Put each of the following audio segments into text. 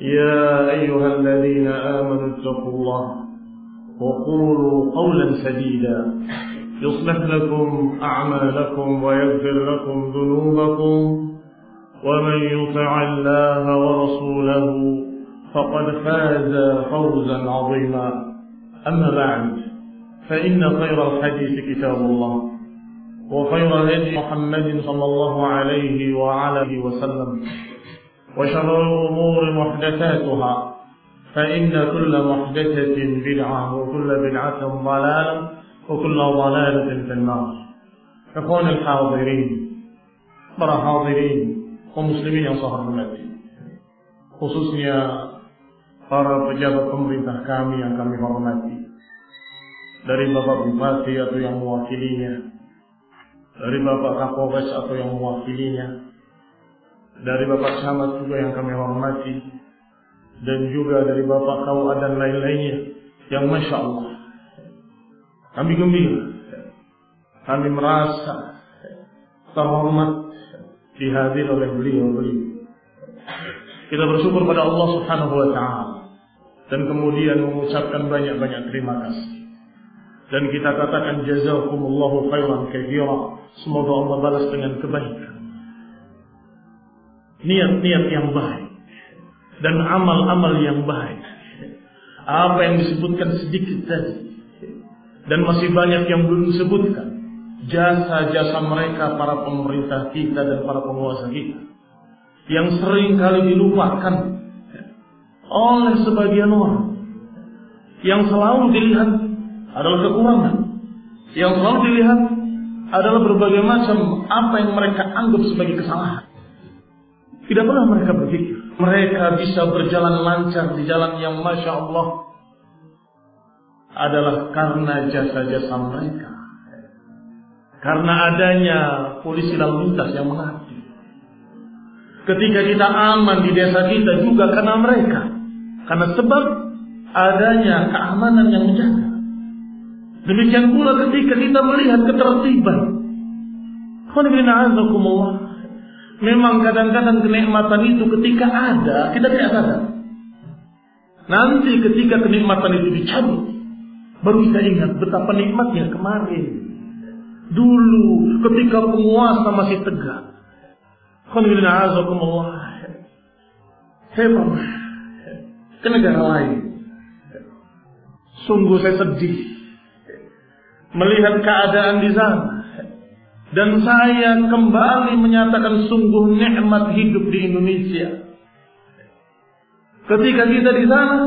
يا أيها الذين آمنوا اتقوا الله وقولوا قولا سديدا. يصلح لكم أعمالكم ويغفر لكم ذنوبكم. ومن يطع الله ورسوله فقد فاز فوزا عظيما. أما بعد فإن خير الحديث كتاب الله وخير هدي محمد صلى الله عليه وعلى وسلم. وشر الأمور محدثاتها فإن كل محدثة بدعة وكل بدعة ضلالة وكل ضلالة في النار إخواني الحاضرين hadirin kaum muslimin yang saya hormati khususnya para pejabat pemerintah kami yang kami hormati dari Bapak Bupati atau yang mewakilinya dari Bapak Kapolres atau yang mewakilinya dari Bapak Camat juga yang kami hormati. Dan juga dari Bapak Kawa dan lain-lainnya yang Masya Allah. Kami gembira. Kami merasa terhormat dihadir oleh beliau-beliau. Kita bersyukur pada Allah Subhanahu wa taala. Dan kemudian mengucapkan banyak-banyak terima kasih. Dan kita katakan jazakumullahu khairan katsira. Semoga Allah balas dengan kebaikan niat-niat yang baik. Dan amal-amal yang baik. Apa yang disebutkan sedikit tadi. Dan masih banyak yang belum disebutkan. Jasa-jasa mereka para pemerintah kita dan para penguasa kita. Yang sering kali dilupakan. Oleh sebagian orang. Yang selalu dilihat adalah kekurangan. Yang selalu dilihat adalah berbagai macam apa yang mereka anggap sebagai kesalahan tidak pernah mereka berpikir. Mereka bisa berjalan lancar di jalan yang masya Allah adalah karena jasa-jasa mereka. Karena adanya polisi lalu lintas yang mengabdi ketika kita aman di desa kita juga karena mereka. Karena sebab adanya keamanan yang menjaga. Demikian pula ketika kita melihat ketertiban memang kadang-kadang kenikmatan itu ketika ada kita tidak sadar. Nanti ketika kenikmatan itu dicabut baru kita ingat betapa nikmatnya kemarin. Dulu ketika penguasa masih tegak. Saya pernah ke negara lain. Sungguh saya sedih melihat keadaan di sana dan saya kembali menyatakan sungguh nikmat hidup di Indonesia. Ketika kita di sana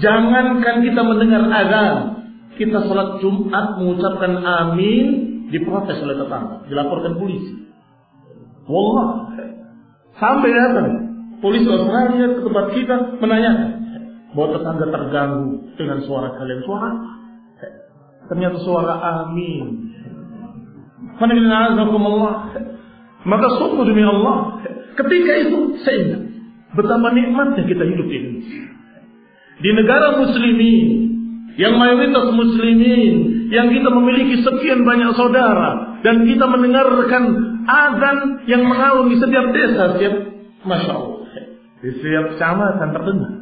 jangankan kita mendengar azan kita sholat Jumat mengucapkan amin diprotes oleh tetangga dilaporkan polisi. Wallah. Sampai datang polisi Australia ke tempat kita menanyakan bahwa tetangga terganggu dengan suara kalian suara ternyata suara amin maka sungguh demi Allah ketika itu saya ingat betapa nikmatnya kita hidup Indonesia. Di negara muslimin yang mayoritas muslimin yang kita memiliki sekian banyak saudara dan kita mendengarkan azan yang mengalun di setiap desa setiap masya Allah di setiap kecamatan terdengar.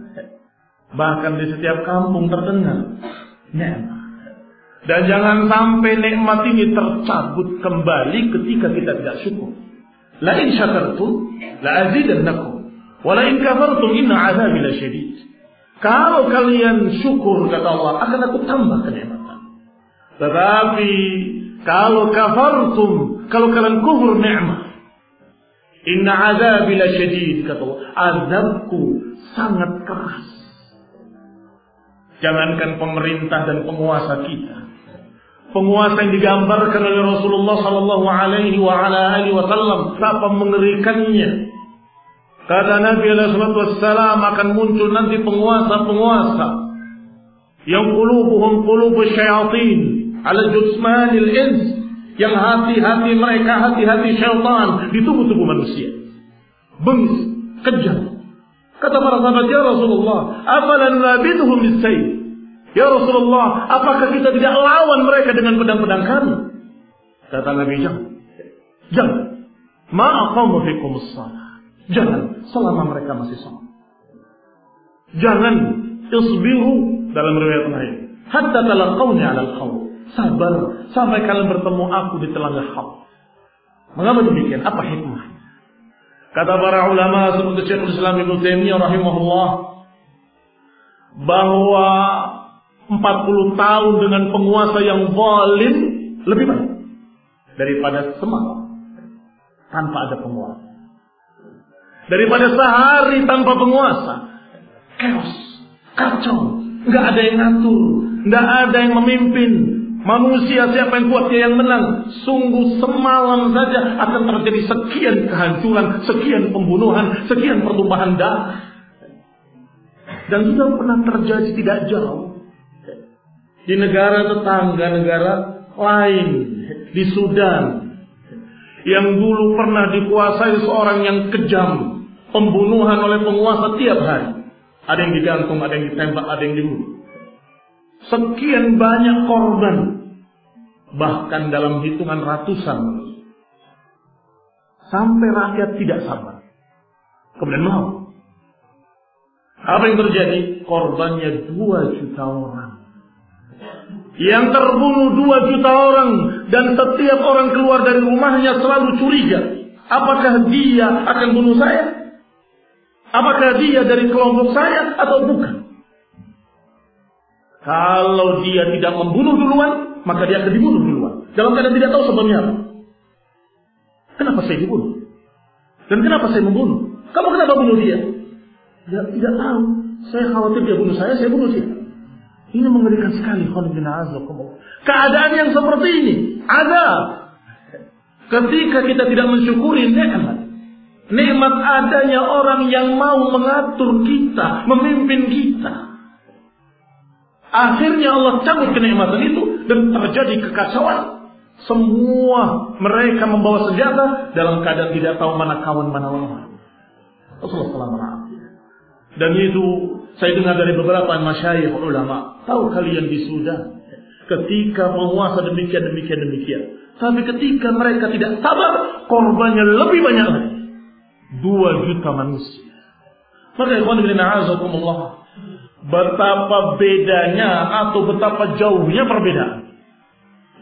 Bahkan di setiap kampung terdengar. Nikmat dan jangan sampai nikmat ini tercabut kembali ketika kita tidak syukur la in syakartum la azidannakum wa la in kafartum inna azabi lasyadid kalau kalian syukur kata Allah akan aku tambah kenikmatan. Tetapi kalau kafartum, kalau kalian kufur nikmat, inna azabi lasyadid kata Allah, azabku sangat keras. Jangankan pemerintah dan penguasa kita. Penguasa yang digambarkan oleh Rasulullah sallallahu alaihi wasallam, betapa mengerikannya Kata Nabi Wasallam akan muncul nanti penguasa-penguasa yang qulubuhum qulubus syayatin ala jusmanil ins yang hati-hati mereka hati-hati syaitan di tubuh-tubuh manusia. Bengis, kejam. Kata para sahabat, "Ya Rasulullah, afalan nabiduhum bisayf?" Ya Rasulullah, apakah kita tidak lawan mereka dengan pedang-pedang kami? Kata Nabi, "Jangan." Jangan. Ma aqamu fikumus salah. Jangan selama mereka masih sama. Jangan isbiru dalam riwayat lain. Hatta talaqawni al khawf. Sabar sampai kalian bertemu aku di telaga khawf. Mengapa demikian? Apa hikmah? Kata para ulama seperti Syekhul Islam Ibnu Taimiyah rahimahullah bahwa 40 tahun dengan penguasa yang zalim lebih baik daripada semalam tanpa ada penguasa daripada sehari tanpa penguasa. Chaos, kacau, nggak ada yang ngatur, nggak ada yang memimpin. Manusia siapa yang kuat dia yang menang. Sungguh semalam saja akan terjadi sekian kehancuran, sekian pembunuhan, sekian pertumpahan darah. Dan sudah pernah terjadi tidak jauh di negara tetangga negara lain di Sudan yang dulu pernah dikuasai seorang yang kejam pembunuhan oleh penguasa tiap hari. Ada yang digantung, ada yang ditembak, ada yang dibunuh. Sekian banyak korban. Bahkan dalam hitungan ratusan. Sampai rakyat tidak sabar. Kemudian mau. Apa yang terjadi? Korbannya dua juta orang. Yang terbunuh dua juta orang. Dan setiap orang keluar dari rumahnya selalu curiga. Apakah dia akan bunuh saya? Apakah dia dari kelompok saya atau bukan? Kalau dia tidak membunuh duluan, maka dia akan dibunuh duluan. Dalam keadaan tidak tahu sebabnya apa. Kenapa saya dibunuh? Dan kenapa saya membunuh? Kamu kenapa bunuh dia? Tidak tahu. Saya khawatir dia bunuh saya, saya bunuh dia. Ini mengerikan sekali. Keadaan yang seperti ini ada ketika kita tidak mensyukuri nikmat Nikmat adanya orang yang mau mengatur kita, memimpin kita. Akhirnya Allah cabut kenikmatan itu dan terjadi kekacauan. Semua mereka membawa senjata dalam keadaan tidak tahu mana kawan mana lawan. Rasulullah Dan itu saya dengar dari beberapa masyayikh ulama. Tahu kalian di Sudan ketika penguasa demikian demikian demikian. Tapi ketika mereka tidak sabar, korbannya lebih banyak lagi dua juta manusia. Maka ikhwan bin a'azakumullah. Betapa bedanya atau betapa jauhnya perbedaan.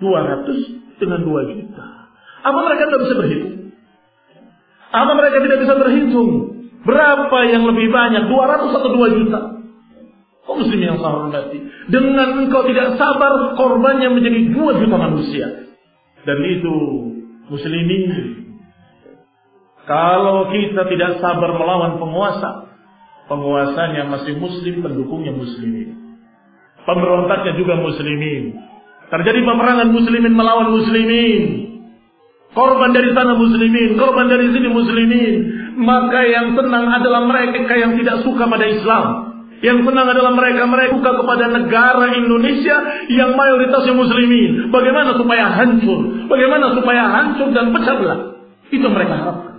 200 dengan 2 juta. Apa mereka tidak bisa berhitung? Apa mereka tidak bisa berhitung? Berapa yang lebih banyak? 200 atau 2 juta? Kau muslim yang saya hormati. Dengan engkau tidak sabar, korbannya menjadi 2 juta manusia. Dan itu muslimin kalau kita tidak sabar melawan penguasa, penguasanya masih muslim, pendukungnya muslimin. Pemberontaknya juga muslimin. Terjadi peperangan muslimin melawan muslimin. Korban dari sana muslimin, korban dari sini muslimin. Maka yang senang adalah mereka yang tidak suka pada Islam. Yang senang adalah mereka-mereka suka kepada negara Indonesia yang mayoritasnya muslimin. Bagaimana supaya hancur? Bagaimana supaya hancur dan pecah belah? Itu mereka harapkan.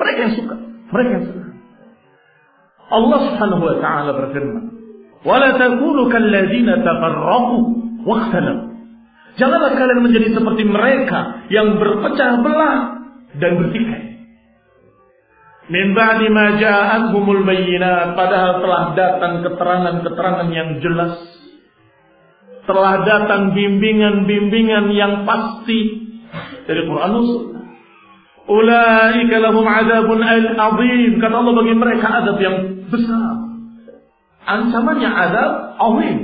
Mereka yang suka, mereka yang senang. Allah Subhanahu wa taala berfirman, "Wa la takunu kalladzina tafarraqu wa ikhtalafu." Janganlah kalian menjadi seperti mereka yang berpecah belah dan bertikai. Min ba'di ma ja'atuhumul bayyinat padahal telah datang keterangan-keterangan yang jelas. Telah datang bimbingan-bimbingan yang pasti dari Quran dan Sunnah. Ulaika lahum adzabun azim. Kata Allah bagi mereka azab yang besar. Ancamannya azab azim.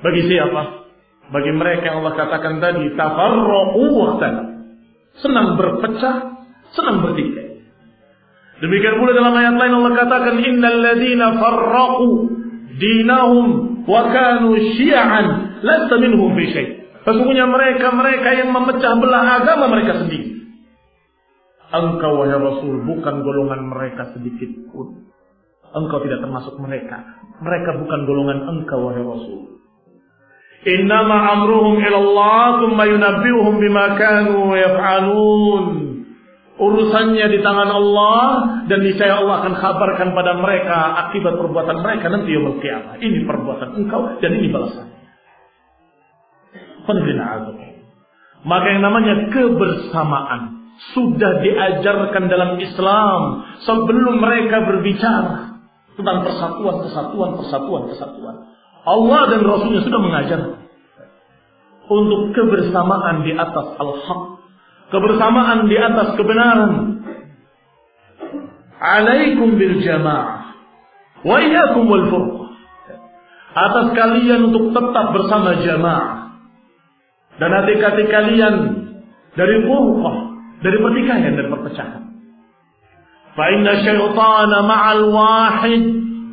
Bagi siapa? Bagi mereka yang Allah katakan tadi tafarraqu Senang berpecah, senang bertikai. Demikian pula dalam ayat lain Allah katakan innal ladzina farraqu dinahum wa kanu syi'an lasta minhum fi syai. Sesungguhnya mereka-mereka yang memecah belah agama mereka sendiri. Engkau wahai Rasul bukan golongan mereka sedikit pun. Engkau tidak termasuk mereka. Mereka bukan golongan engkau wahai Rasul. Innama amruhum ilallah thumma yunabbi'uhum bima kanu yaf'alun urusannya di tangan Allah dan niscaya Allah akan kabarkan pada mereka akibat perbuatan mereka nanti yaumul qiyamah. Ini perbuatan engkau dan ini balasan. Maka yang namanya kebersamaan sudah diajarkan dalam Islam sebelum mereka berbicara tentang persatuan, kesatuan, persatuan, kesatuan. Allah dan Rasulnya sudah mengajar untuk kebersamaan di atas al-haq kebersamaan di atas kebenaran. Alaikum bil jamaah wa iyyakum wal furqah. Atas kalian untuk tetap bersama jamaah. Dan hati-hati kalian dari furqah, dari pertikaian dan perpecahan. Fa inna syaitana ma'al wahid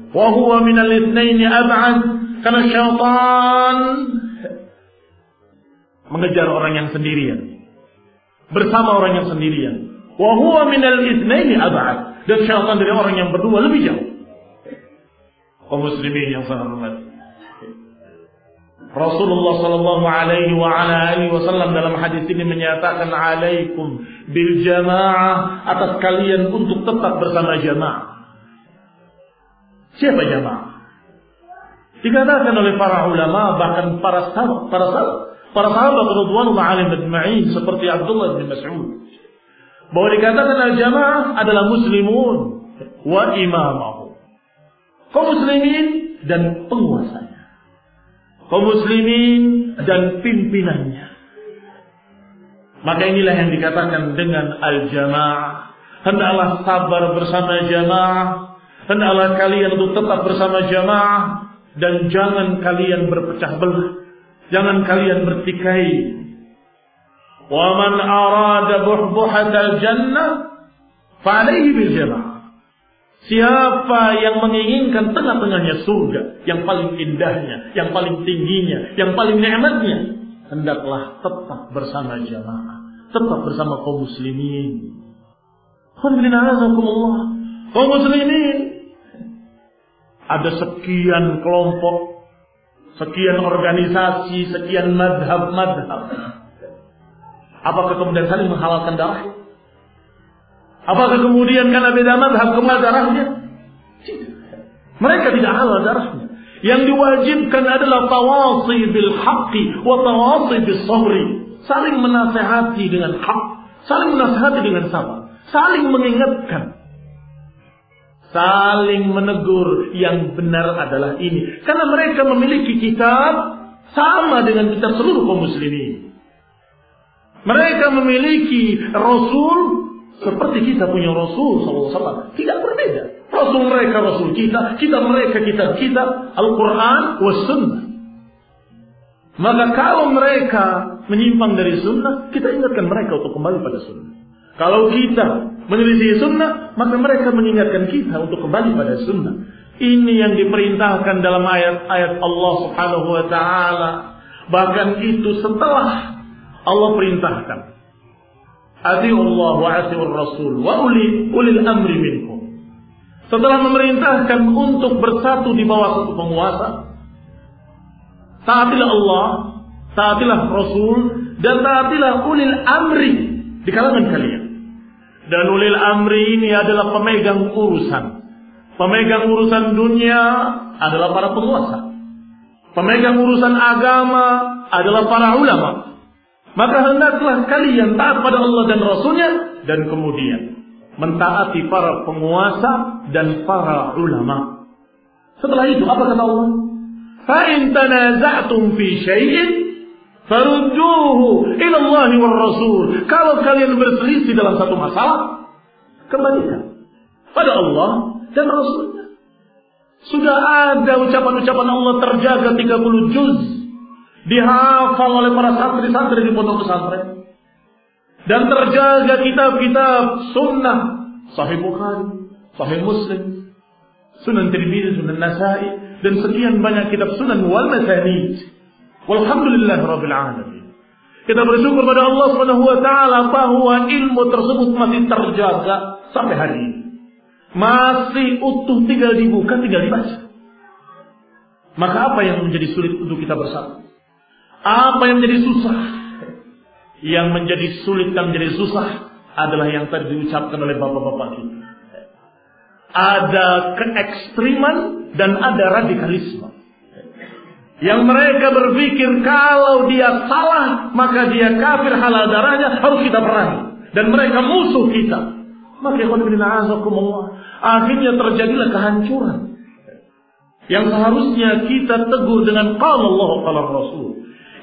wa huwa min al-ithnain ab'ad. Karena syaitan mengejar orang yang sendirian bersama orang yang sendirian. Wa huwa minal itsnaini ab'ad. Dan syaitan dari orang yang berdua lebih jauh. Kaum muslimin yang sangat hormat. Rasulullah sallallahu alaihi wa ala alihi wasallam dalam hadis ini menyatakan alaikum bil jamaah atas kalian untuk tetap bersama jamaah. Siapa jamaah? Dikatakan oleh para ulama bahkan para salaf, para salaf para sahabat radhiyallahu alaihim ajma'in seperti Abdullah bin Mas'ud bahwa dikatakan al-jamaah adalah muslimun wa imamahu. Kaum muslimin dan penguasanya. Kaum muslimin dan pimpinannya. Maka inilah yang dikatakan dengan al-jamaah. Hendaklah sabar bersama jamaah. Hendaklah kalian untuk tetap bersama jamaah. Dan jangan kalian berpecah belah. Jangan kalian bertikai. Wa man arada buhbuhatal jannah fa'alaihi bil jamaah. Siapa yang menginginkan tengah-tengahnya surga, yang paling indahnya, yang paling tingginya, yang paling nikmatnya, hendaklah tetap bersama jamaah, tetap bersama kaum muslimin. Kaum muslimin ada sekian kelompok sekian organisasi, sekian madhab-madhab. Apakah kemudian saling menghalalkan darah? Apakah kemudian karena beda madhab kemal darahnya? Mereka tidak halal darahnya. Yang diwajibkan adalah tawasi bil haqqi wa tawasi bis sabri. Saling menasehati dengan hak, saling menasehati dengan sabar, saling mengingatkan saling menegur yang benar adalah ini. Karena mereka memiliki kitab sama dengan kitab seluruh kaum muslimin. Mereka memiliki rasul seperti kita punya rasul SAW. Tidak berbeda. Rasul mereka rasul kita, kita mereka kitab kita, Al-Quran was sunnah. Maka kalau mereka menyimpang dari sunnah, kita ingatkan mereka untuk kembali pada sunnah. Kalau kita menyelisih sunnah, maka mereka mengingatkan kita untuk kembali pada sunnah. Ini yang diperintahkan dalam ayat-ayat Allah Subhanahu wa taala. Bahkan itu setelah Allah perintahkan. Allah wa atiur rasul wa uli ulil amri minkum. Setelah memerintahkan untuk bersatu di bawah satu penguasa, taatilah Allah, taatilah Rasul, dan taatilah ulil amri di kalangan kalian. Dan ulil amri ini adalah pemegang urusan. Pemegang urusan dunia adalah para penguasa. Pemegang urusan agama adalah para ulama. Maka hendaklah kalian taat pada Allah dan Rasulnya dan kemudian mentaati para penguasa dan para ulama. Setelah itu apa kata Allah? Fa in tanaza'tum fi syai'in Farudduhu ila Allah wa Rasul. Kalau kalian berselisih dalam satu masalah, kembalikan pada Allah dan Rasulnya. Sudah ada ucapan-ucapan Allah terjaga 30 juz dihafal oleh para santri-santri di pondok pesantren. Dan terjaga kitab-kitab sunnah Sahih Bukhari, Sahih Muslim, Sunan Tirmidzi, Sunan Nasai dan sekian banyak kitab sunan wal masanid Walhamdulillah rabbil alamin. Kita bersyukur pada Allah Subhanahu wa taala bahwa ilmu tersebut masih terjaga sampai hari ini. Masih utuh tinggal dibuka, tinggal dibaca. Maka apa yang menjadi sulit untuk kita bersama? Apa yang menjadi susah? Yang menjadi sulit dan menjadi susah adalah yang tadi diucapkan oleh bapak-bapak kita ada keekstriman dan ada radikalisme. Yang mereka berpikir kalau dia salah maka dia kafir halal darahnya harus kita perangi dan mereka musuh kita. Maka akhirnya terjadilah kehancuran. Yang seharusnya kita teguh dengan qala Allah qala Rasul.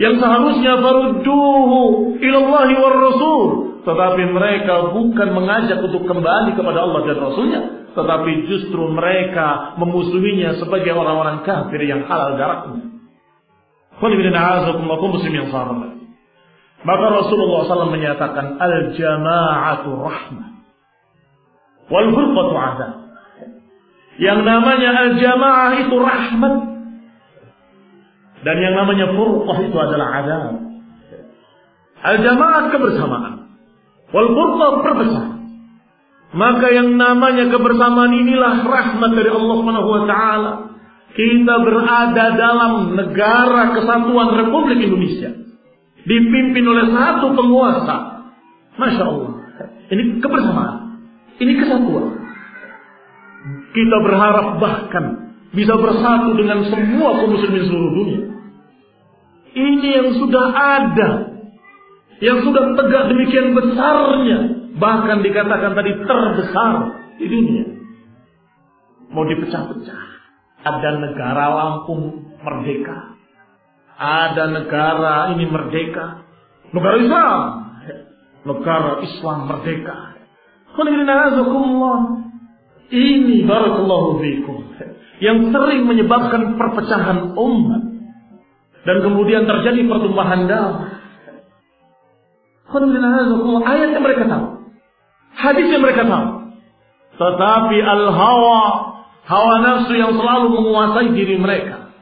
Yang seharusnya farudduhu ilallahi war Rasul. Tetapi mereka bukan mengajak untuk kembali kepada Allah dan Rasulnya tetapi justru mereka memusuhinya sebagai orang-orang kafir yang halal darahnya. Maka Rasulullah SAW menyatakan al-jama'atu rahmah wal furqatu adab. Yang namanya al-jama'ah itu rahmat dan yang namanya furqah itu adalah adab. Al-jama'ah kebersamaan wal furqah perpecahan. Maka yang namanya kebersamaan inilah rahmat dari Allah Subhanahu wa taala. Kita berada dalam negara kesatuan Republik Indonesia. Dipimpin oleh satu penguasa. Masya Allah. Ini kebersamaan. Ini kesatuan. Kita berharap bahkan bisa bersatu dengan semua kaum muslimin seluruh dunia. Ini yang sudah ada. Yang sudah tegak demikian besarnya Bahkan dikatakan tadi terbesar di dunia. Mau dipecah-pecah. Ada negara Lampung merdeka. Ada negara ini merdeka. Negara Islam. Negara Islam merdeka. Ini barakallahu fikum. Yang sering menyebabkan perpecahan umat. Dan kemudian terjadi pertumbuhan darah. Ayat yang mereka tahu. Hadis yang mereka tahu. Tetapi al-hawa, hawa nafsu yang selalu menguasai diri mereka.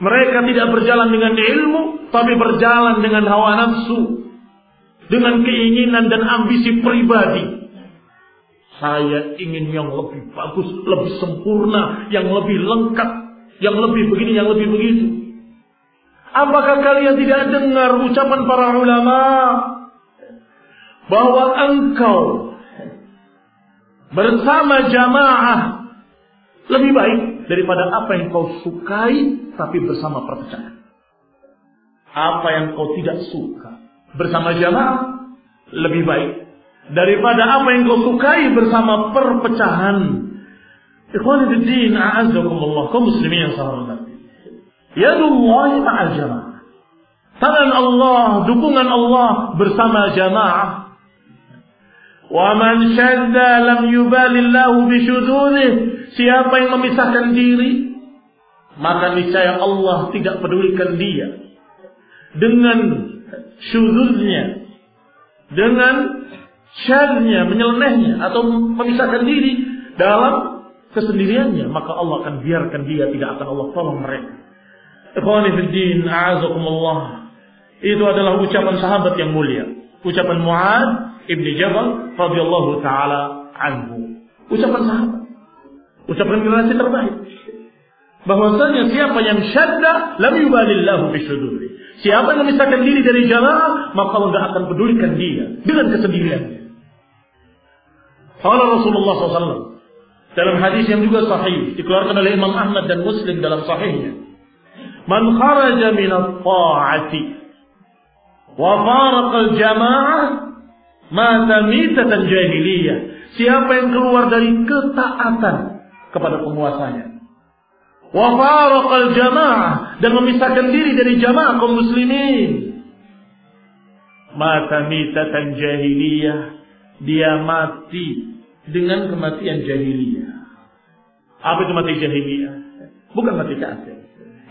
Mereka tidak berjalan dengan ilmu, tapi berjalan dengan hawa nafsu. Dengan keinginan dan ambisi pribadi. Saya ingin yang lebih bagus, lebih sempurna, yang lebih lengkap, yang lebih begini, yang lebih begitu. Apakah kalian tidak dengar ucapan para ulama bahwa engkau bersama jamaah lebih baik daripada apa yang kau sukai tapi bersama perpecahan. Apa yang kau tidak suka bersama jamaah lebih baik daripada apa yang kau sukai bersama perpecahan. Ikhwanifiddin a'azzakumullah kaum muslimin yang sahabat. Yadullahi ma'al jamaah. Tangan Allah, dukungan Allah bersama jamaah Wa syadda lam yubalillahu bisyududih. Siapa yang memisahkan diri, maka niscaya Allah tidak pedulikan dia dengan syududnya, dengan syadnya, menyelenehnya atau memisahkan diri dalam kesendiriannya, maka Allah akan biarkan dia tidak akan Allah tolong mereka. A'azakumullah. Itu adalah ucapan sahabat yang mulia. Ucapan Mu'ad Ibni Jabal radhiyallahu taala anhu. Ucapan sahabat. Ucapan generasi terbaik. Bahwasanya siapa yang syadda lam yubalillahu bisyuduri. Siapa yang memisahkan diri dari jamaah, maka Allah tidak akan pedulikan dia dengan kesendiriannya. Kalau Rasulullah SAW, Dalam hadis yang juga sahih dikeluarkan oleh Imam Ahmad dan Muslim dalam sahihnya. Man kharaja min at-ta'ati wa faraqa al-jama'ah mata mitatan jahiliyah. Siapa yang keluar dari ketaatan kepada penguasanya wa faraqa al-jama'ah dan memisahkan diri dari jamaah kaum muslimin mata mitatan jahiliyah dia mati dengan kematian jahiliyah. Apa itu mati jahiliyah? Bukan mati kafir.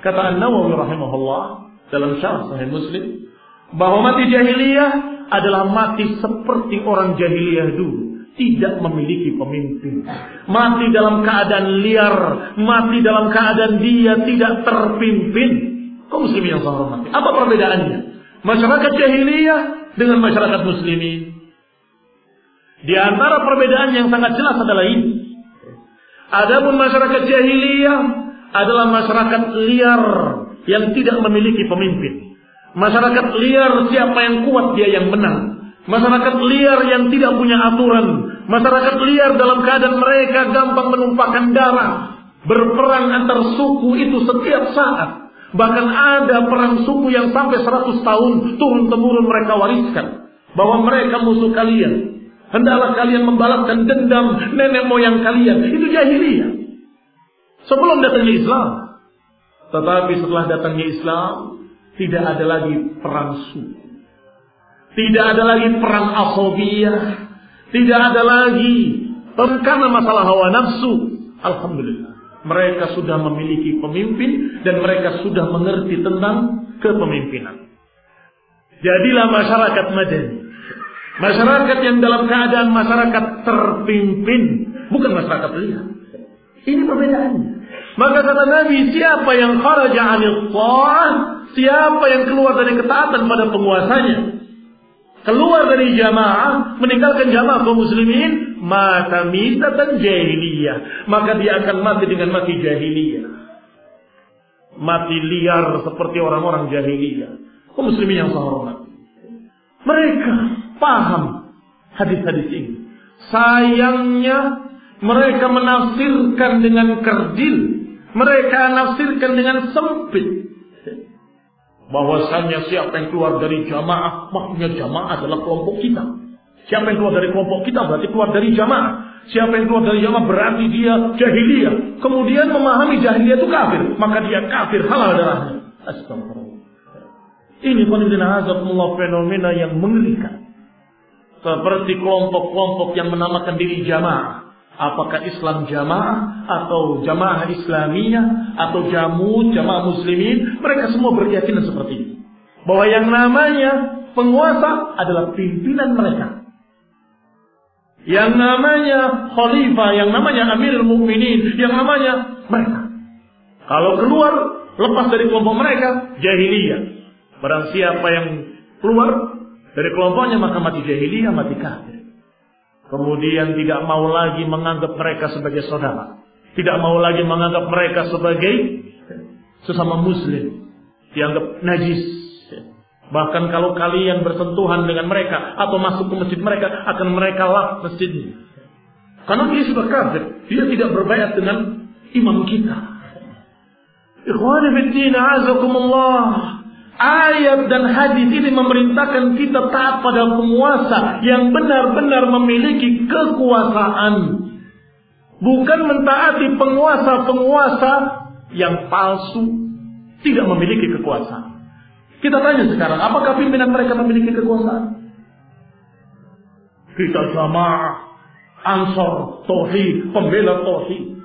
Kata An-Nawawi rahimahullah dalam syarah Sahih Muslim bahwa mati jahiliyah adalah mati seperti orang jahiliyah dulu tidak memiliki pemimpin. Mati dalam keadaan liar, mati dalam keadaan dia tidak terpimpin. Kau muslimin yang saya hormati. Apa perbedaannya? Masyarakat jahiliyah dengan masyarakat muslimin. Di antara perbedaan yang sangat jelas adalah ini. Adapun masyarakat jahiliyah adalah masyarakat liar yang tidak memiliki pemimpin. Masyarakat liar siapa yang kuat dia yang menang. Masyarakat liar yang tidak punya aturan. Masyarakat liar dalam keadaan mereka gampang menumpahkan darah. Berperang antar suku itu setiap saat. Bahkan ada perang suku yang sampai 100 tahun turun-temurun mereka wariskan. Bahwa mereka musuh kalian. Hendaklah kalian membalaskan dendam nenek moyang kalian. Itu jahiliyah. Sebelum datangnya Islam. Tetapi setelah datangnya Islam, tidak ada lagi perang suku. Tidak ada lagi perang asobiyah. Tidak ada lagi karena masalah hawa nafsu. Alhamdulillah. Mereka sudah memiliki pemimpin dan mereka sudah mengerti tentang kepemimpinan. Jadilah masyarakat Madani Masyarakat yang dalam keadaan masyarakat terpimpin, bukan masyarakat liar. Ini perbedaannya. Maka kata Nabi, siapa yang kharaja anil siapa yang keluar dari ketaatan pada penguasanya, keluar dari jamaah, meninggalkan jamaah kaum muslimin, mata mitatan jahiliyah. Maka dia akan mati dengan mati jahiliyah. Mati liar seperti orang-orang jahiliyah. Kaum muslimin yang sahormat. Mereka paham hadis-hadis ini. Sayangnya mereka menafsirkan dengan kerdil. Mereka menafsirkan dengan sempit. Bahwasanya siapa yang keluar dari jamaah, maksudnya jamaah adalah kelompok kita. Siapa yang keluar dari kelompok kita berarti keluar dari jamaah. Siapa yang keluar dari jamaah berarti dia jahiliyah. Kemudian memahami jahiliyah itu kafir. Maka dia kafir halal darahnya. Astagfirullah. Ini fenomena yang mengerikan. Seperti kelompok-kelompok yang menamakan diri jamaah. Apakah Islam jamaah atau jamaah Islamiyah atau jamu jamaah muslimin. Mereka semua berkeyakinan seperti ini. Bahwa yang namanya penguasa adalah pimpinan mereka. Yang namanya khalifah, yang namanya amirul mukminin, yang namanya mereka. Kalau keluar lepas dari kelompok mereka jahiliyah. Barang siapa yang keluar dari kelompoknya maka mati jahiliyah, mati kafir. Kemudian tidak mau lagi menganggap mereka sebagai saudara. Tidak mau lagi menganggap mereka sebagai sesama muslim. Dianggap najis. Bahkan kalau kalian bersentuhan dengan mereka atau masuk ke masjid mereka akan mereka lap masjidnya. Karena dia sudah kafir. Dia tidak berbayat dengan imam kita. Ikhwani fiddin azakumullah. Ayat dan hadis ini memerintahkan kita taat pada penguasa yang benar-benar memiliki kekuasaan. Bukan mentaati penguasa-penguasa yang palsu, tidak memiliki kekuasaan. Kita tanya sekarang, apakah pimpinan mereka memiliki kekuasaan? Kita jamaah, ansor, tauhid, pembela tauhid.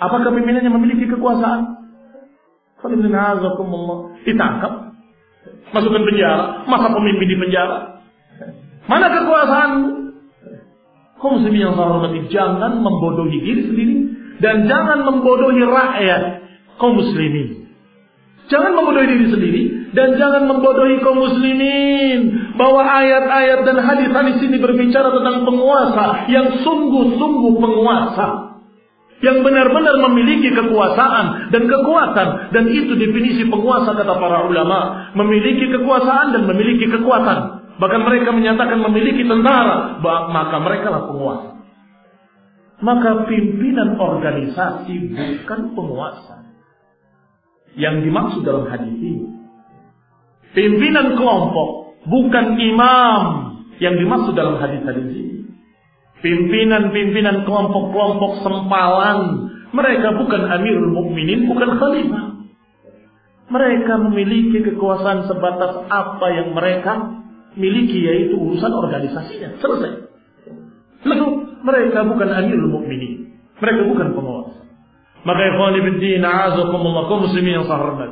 Apakah pimpinannya memiliki kekuasaan? Ditangkap. Masukkan penjara. Masa pemimpin di penjara? Mana kekuasaanmu? Kau muslimin yang saya hormati, jangan membodohi diri sendiri dan jangan membodohi rakyat kaum muslimin. Jangan membodohi diri sendiri dan jangan membodohi kaum muslimin bahwa ayat-ayat dan hadis-hadis ini berbicara tentang penguasa yang sungguh-sungguh penguasa yang benar-benar memiliki kekuasaan dan kekuatan dan itu definisi penguasa kata para ulama memiliki kekuasaan dan memiliki kekuatan bahkan mereka menyatakan memiliki tentara maka mereka lah penguasa Maka pimpinan organisasi bukan penguasa. Yang dimaksud dalam hadis ini. Pimpinan kelompok bukan imam yang dimaksud dalam hadis-hadis ini. Pimpinan-pimpinan kelompok-kelompok sempalan. Mereka bukan amirul mukminin, bukan khalifah. Mereka memiliki kekuasaan sebatas apa yang mereka miliki yaitu urusan organisasinya. Selesai. Lalu mereka bukan amirul mukminin. Mereka bukan penguasa. Maka ikhwan ibn din a'azakumullah kaum yang saya.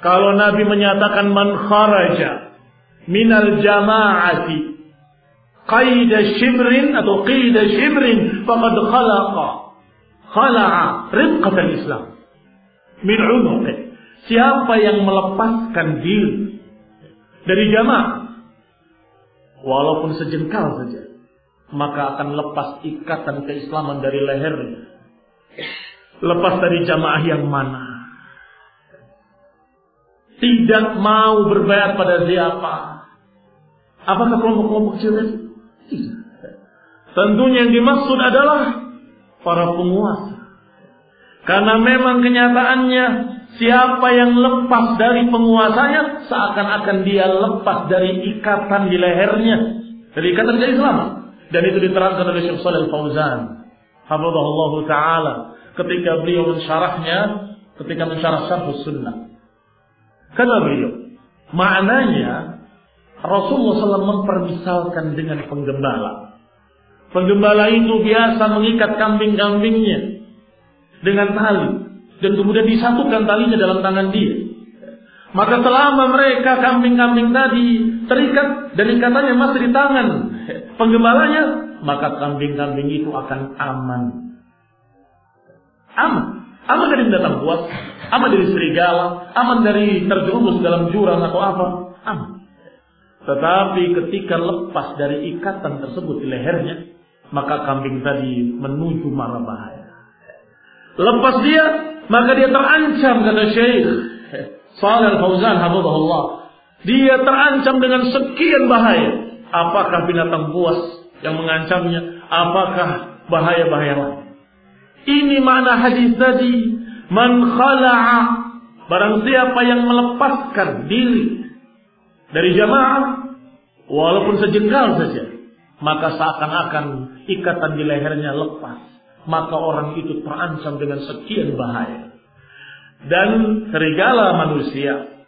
Kalau Nabi menyatakan man kharaja minal jama'ati qaida shibrin atau qida shibrin faqad khalaqa khala'a ribqatal Islam min unuqi. Siapa yang melepaskan diri dari jamaah walaupun sejengkal saja maka akan lepas ikatan keislaman dari lehernya. Lepas dari jamaah yang mana? Tidak mau berbayar pada siapa? Apakah kelompok-kelompok kecil Tidak. Tentunya yang dimaksud adalah para penguasa. Karena memang kenyataannya siapa yang lepas dari penguasanya seakan-akan dia lepas dari ikatan di lehernya. Dari ikatan dari Islam. Dan itu diterangkan oleh Syekh Shalal Fauzan. Hafizahullah taala ketika beliau mensyarahnya ketika mensyarah Syarh Sunnah. Kata beliau, maknanya Rasulullah SAW mempermisalkan dengan penggembala. Penggembala itu biasa mengikat kambing-kambingnya dengan tali dan kemudian disatukan talinya dalam tangan dia. Maka selama mereka kambing-kambing tadi terikat dan ikatannya masih di tangan penggembalanya, maka kambing-kambing itu akan aman. Aman. Aman dari binatang buas, aman dari serigala, aman dari terjerumus dalam jurang atau apa. Aman. Tetapi ketika lepas dari ikatan tersebut di lehernya, maka kambing tadi menuju mara bahaya. Lepas dia, maka dia terancam kata Syekh Salih Al-Fauzan Allah. Dia terancam dengan sekian bahaya. Apakah binatang buas yang mengancamnya? Apakah bahaya-bahaya lain? Ini mana hadis tadi. Man khala'a. Barang siapa yang melepaskan diri dari jamaah. Walaupun sejengkal saja. Maka seakan-akan ikatan di lehernya lepas. Maka orang itu terancam dengan sekian bahaya. Dan serigala manusia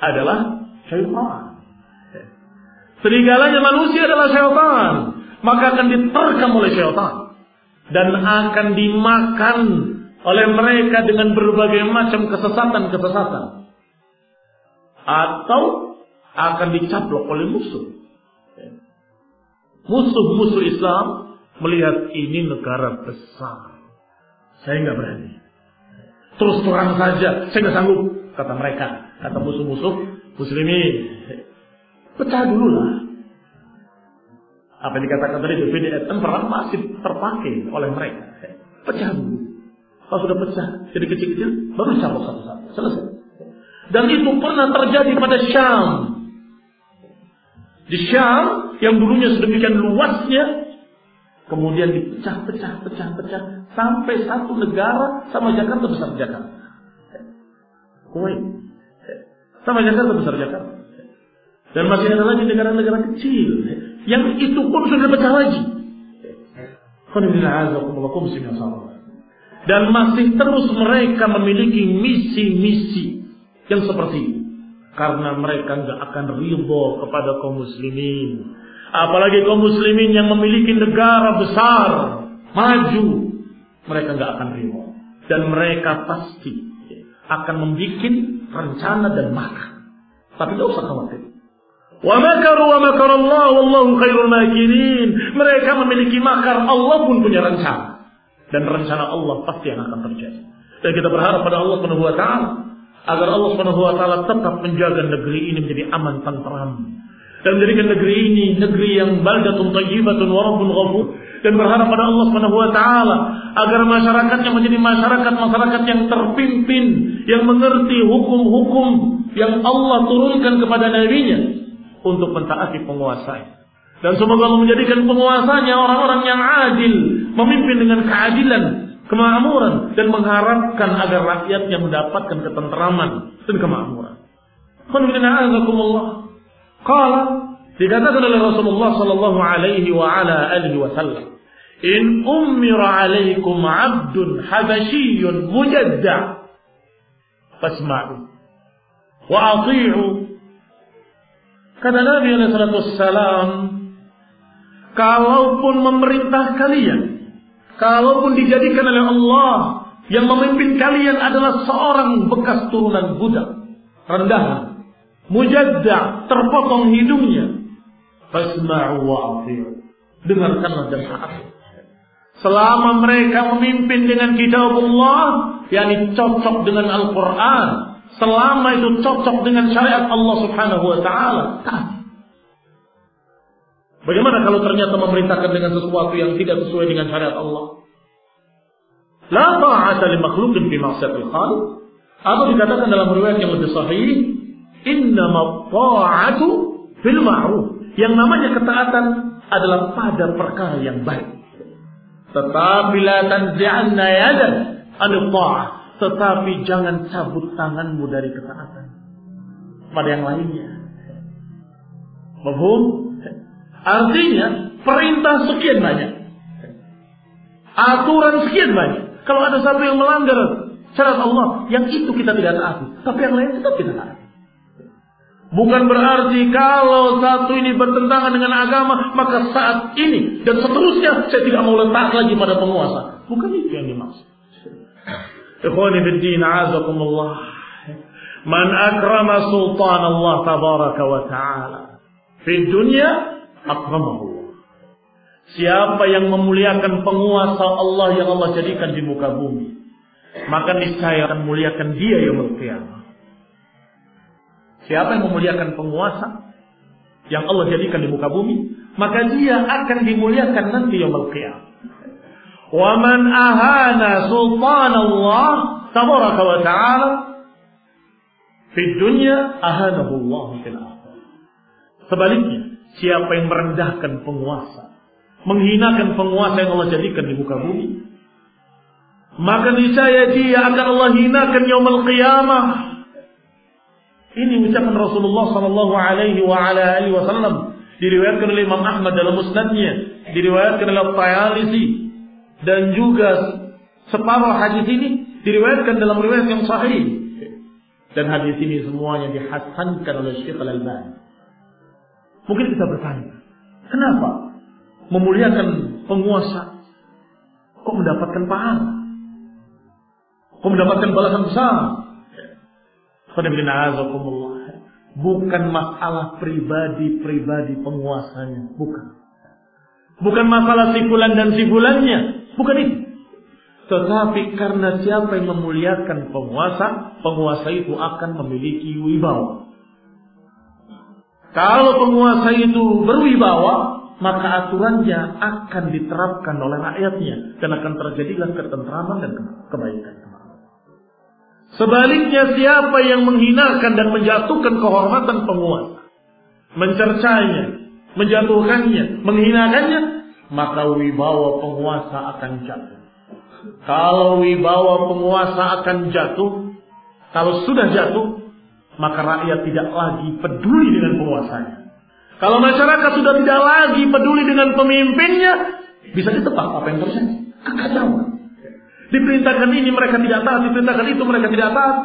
adalah syaitan. Serigalanya manusia adalah syaitan. Maka akan diterkam oleh syaitan. Dan akan dimakan oleh mereka dengan berbagai macam kesesatan-kesesatan. Atau akan dicaplok oleh musuh. Musuh-musuh Islam melihat ini negara besar. Saya nggak berani. Terus terang saja, saya nggak sanggup. Kata mereka, kata musuh-musuh muslimin. Pecah dulu lah. Apa yang dikatakan tadi BDSM perang masih terpakai oleh mereka. Pecah dulu. Kalau sudah pecah jadi kecil-kecil, baru cabut satu-satu. Selesai. Dan itu pernah terjadi pada Syam. Di Syam yang dulunya sedemikian luasnya, kemudian dipecah, pecah, pecah, pecah, sampai satu negara sama Jakarta besar Jakarta. Kuwait. Sama Jakarta besar Jakarta. Dan masih ada lagi negara-negara kecil yang itu pun sudah pecah lagi. Dan masih terus mereka memiliki misi-misi yang seperti ini. Karena mereka nggak akan ridho kepada kaum muslimin. Apalagi kaum muslimin yang memiliki negara besar, maju. Mereka nggak akan ridho. Dan mereka pasti akan membuat rencana dan makan. Tapi tidak usah khawatir. Wa makaru wa makar Allah wallahu khairul makirin. Mereka memiliki makar, Allah pun punya rencana. Dan rencana Allah pasti yang akan terjadi. Dan kita berharap pada Allah taala agar Allah Subhanahu wa taala tetap menjaga negeri ini menjadi aman tentram. Dan menjadikan negeri ini negeri yang baldatun thayyibatun wa rabbun ghafur dan berharap pada Allah Subhanahu wa taala agar masyarakatnya menjadi masyarakat-masyarakat yang terpimpin, yang mengerti hukum-hukum yang Allah turunkan kepada nabinya untuk mentaati penguasa Dan semoga Allah menjadikan penguasanya orang-orang yang adil, memimpin dengan keadilan, kemakmuran dan mengharapkan agar rakyatnya mendapatkan ketenteraman dan kemakmuran. Qala dikatakan oleh Rasulullah sallallahu alaihi wa ala alihi wasallam, "In ummira alaikum 'abdun habasyiyyun mujadda' fasma'u wa ati'u." Kata Nabi alaihi wassalam, kalaupun memerintah kalian, kalaupun dijadikan oleh Allah yang memimpin kalian adalah seorang bekas turunan budak, rendahan, mujadda, terpotong hidungnya, fasma'u wa. Dengarkanlah dan taat. Selama mereka memimpin dengan kitab Allah, yakni cocok dengan Al-Quran, selama itu cocok dengan syariat Allah Subhanahu wa taala, taat. Bagaimana kalau ternyata memerintahkan dengan sesuatu yang tidak sesuai dengan syariat Allah? La ta'ata li makhluqin fi ma'siyatil khaliq. Atau dikatakan dalam riwayat yang lebih sahih, innama ta'atu fil ma'ruf. Yang namanya ketaatan adalah pada perkara yang baik. Tetapi la tanzi'anna yadan an ta'ah. Tetapi jangan cabut tanganmu dari ketaatan. Pada yang lainnya. Mahum? Artinya perintah sekian banyak. Aturan sekian banyak. Kalau ada satu yang melanggar syarat Allah, yang itu kita tidak taati. Tapi yang lain tetap kita taati. Bukan berarti kalau satu ini bertentangan dengan agama, maka saat ini dan seterusnya saya tidak mau letak lagi pada penguasa. Bukan itu yang dimaksud. Ikhwani fiddin azakumullah. Man akrama sultan Allah tabaraka wa ta'ala. Fi dunya akramahullah. Siapa yang memuliakan penguasa Allah yang Allah jadikan di muka bumi, maka niscaya akan muliakan dia yang qiyamah. Siapa yang memuliakan penguasa yang Allah jadikan di muka bumi, maka dia akan dimuliakan nanti yang qiyamah. Wa man ahana sultan Allah tabaraka wa ta'ala fi dunya ahanahu Allah fil akhirah. Sebaliknya, Siapa yang merendahkan penguasa, menghinakan penguasa yang Allah jadikan di muka bumi, maka niscaya dia akan Allah hinakan yaumul qiyamah. Ini ucapan Rasulullah sallallahu alaihi wa ala alihi wasallam diriwayatkan oleh Imam Ahmad dalam musnadnya, diriwayatkan oleh Tayalisi dan juga separuh hadis ini diriwayatkan dalam riwayat yang sahih. Dan hadis ini semuanya dihasankan oleh Syekh Al-Albani. Mungkin kita bertanya, kenapa memuliakan penguasa kok mendapatkan pahala? Kok mendapatkan balasan besar? Bukan masalah pribadi-pribadi penguasanya, bukan. Bukan masalah sifulan dan sifulannya, bukan itu. Tetapi karena siapa yang memuliakan penguasa, penguasa itu akan memiliki wibawa. Kalau penguasa itu berwibawa, maka aturannya akan diterapkan oleh rakyatnya dan akan terjadilah ketentraman dan kebaikan. Sebaliknya siapa yang menghinakan dan menjatuhkan kehormatan penguasa, mencercanya, menjatuhkannya, menghinakannya, maka wibawa penguasa akan jatuh. Kalau wibawa penguasa akan jatuh, kalau sudah jatuh, maka rakyat tidak lagi peduli dengan penguasanya. Kalau masyarakat sudah tidak lagi peduli dengan pemimpinnya, bisa ditebak apa yang terjadi. Kekacauan. Diperintahkan ini mereka tidak taat, diperintahkan itu mereka tidak taat.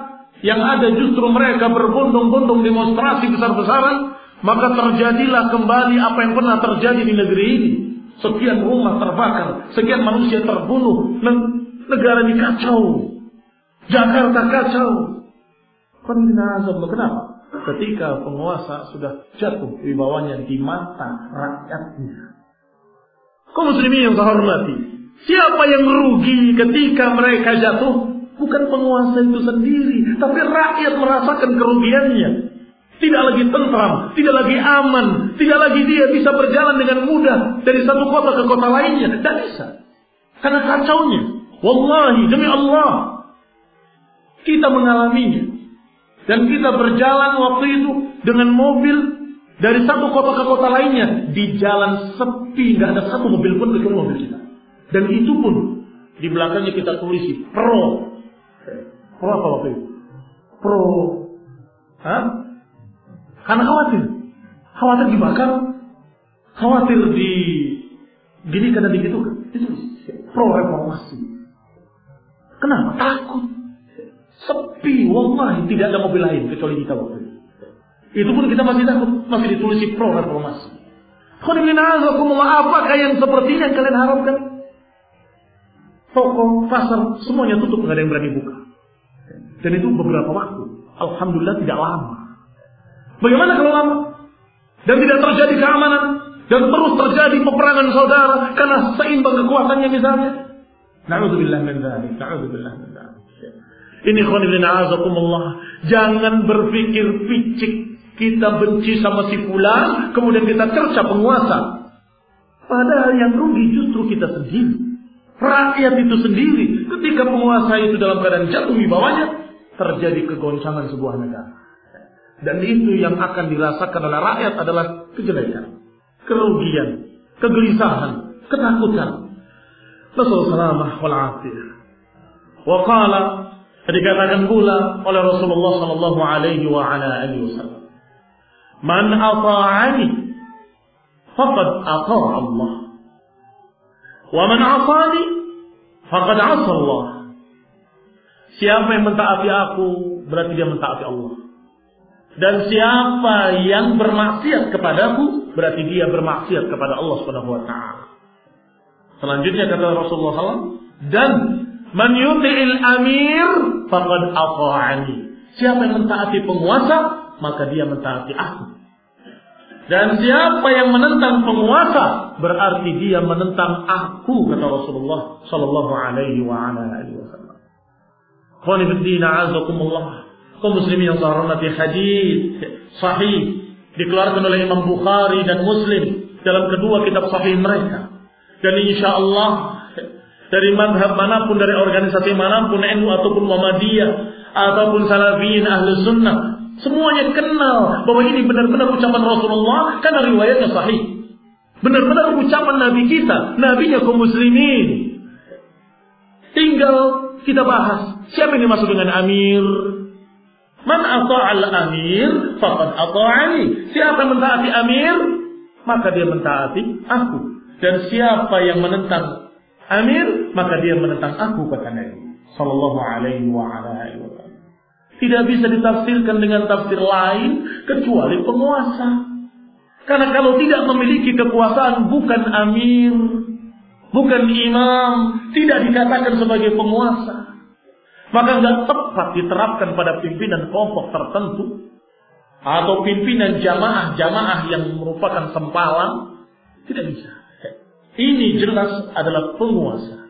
Yang ada justru mereka berbondong-bondong demonstrasi besar-besaran, maka terjadilah kembali apa yang pernah terjadi di negeri ini. Sekian rumah terbakar, sekian manusia terbunuh, negara ini kacau. Jakarta kacau, Kenapa? Ketika penguasa sudah jatuh wibawanya di mata rakyatnya. Kau muslimin yang terhormati. Siapa yang rugi ketika mereka jatuh? Bukan penguasa itu sendiri. Tapi rakyat merasakan kerugiannya. Tidak lagi tentram, tidak lagi aman, tidak lagi dia bisa berjalan dengan mudah dari satu kota ke kota lainnya. Tidak bisa. Karena kacaunya. Wallahi, demi Allah. Kita mengalaminya. Dan kita berjalan waktu itu dengan mobil dari satu kota ke kota lainnya di jalan sepi, nggak ada satu mobil pun kecuali mobil kita. Dan itu pun di belakangnya kita tulisi pro. Pro apa waktu itu? Pro. Hah? Karena khawatir. Khawatir dibakar. Khawatir di gini karena begitu kan. Itu pro reformasi. Kenapa? Takut. Sepi, wallahi tidak ada mobil lain kecuali kita waktu itu. Itu pun kita masih takut, masih ditulisi pro reformasi. Apakah yang seperti yang kalian harapkan? Toko, pasar, semuanya tutup, nggak ada yang berani buka. Dan itu beberapa waktu. Alhamdulillah tidak lama. Bagaimana kalau lama? Dan tidak terjadi keamanan. Dan terus terjadi peperangan saudara. Karena seimbang kekuatannya misalnya. Na'udzubillah min dhalik. Na'udzubillah min. Ini khonibina azakumullah. Jangan berpikir picik. Kita benci sama si fulan. Kemudian kita cerca penguasa. Padahal yang rugi justru kita sendiri. Rakyat itu sendiri. Ketika penguasa itu dalam keadaan jatuh di bawahnya. Terjadi kegoncangan sebuah negara. Dan itu yang akan dirasakan oleh rakyat adalah kejelekan, kerugian, kegelisahan, ketakutan. Rasulullah afiyah. Wa qala dikatakan pula oleh Rasulullah sallallahu alaihi wa ala alihi wasallam. Man ata'ani faqad ata'a Allah. Wa man 'asani faqad 'asa Allah. Siapa yang mentaati aku berarti dia mentaati Allah. Dan siapa yang bermaksiat kepadaku berarti dia bermaksiat kepada Allah Subhanahu wa taala. Selanjutnya kata Rasulullah SAW, dan man amir faqad ata'ani. Siapa yang mentaati penguasa, maka dia mentaati aku. Dan siapa yang menentang penguasa, berarti dia menentang aku kata Rasulullah sallallahu alaihi wa ala alihi wasallam. Khoni fiddin azakumullah kaum muslimin yang saya hormati hadis sahih dikeluarkan oleh Imam Bukhari dan Muslim dalam kedua kitab sahih mereka. Dan insya Allah dari madhab mana pun, dari organisasi mana pun, NU ataupun Muhammadiyah, ataupun Salafiyin, Ahli Sunnah, semuanya kenal bahwa ini benar-benar ucapan Rasulullah karena riwayatnya sahih. Benar-benar ucapan Nabi kita, Nabinya kaum muslimin. Tinggal kita bahas siapa yang dimaksud dengan amir, Man ata'al amir faqad ata'ani. Siapa yang mentaati amir, maka dia mentaati aku. Dan siapa yang menentang amir, maka dia menentang aku kata Nabi sallallahu alaihi wa ala wasallam. Tidak bisa ditafsirkan dengan tafsir lain kecuali penguasa. Karena kalau tidak memiliki kekuasaan bukan amir, bukan imam, tidak dikatakan sebagai penguasa. Maka nggak tepat diterapkan pada pimpinan kelompok tertentu atau pimpinan jamaah-jamaah yang merupakan sempalan tidak bisa. Ini jelas adalah penguasa.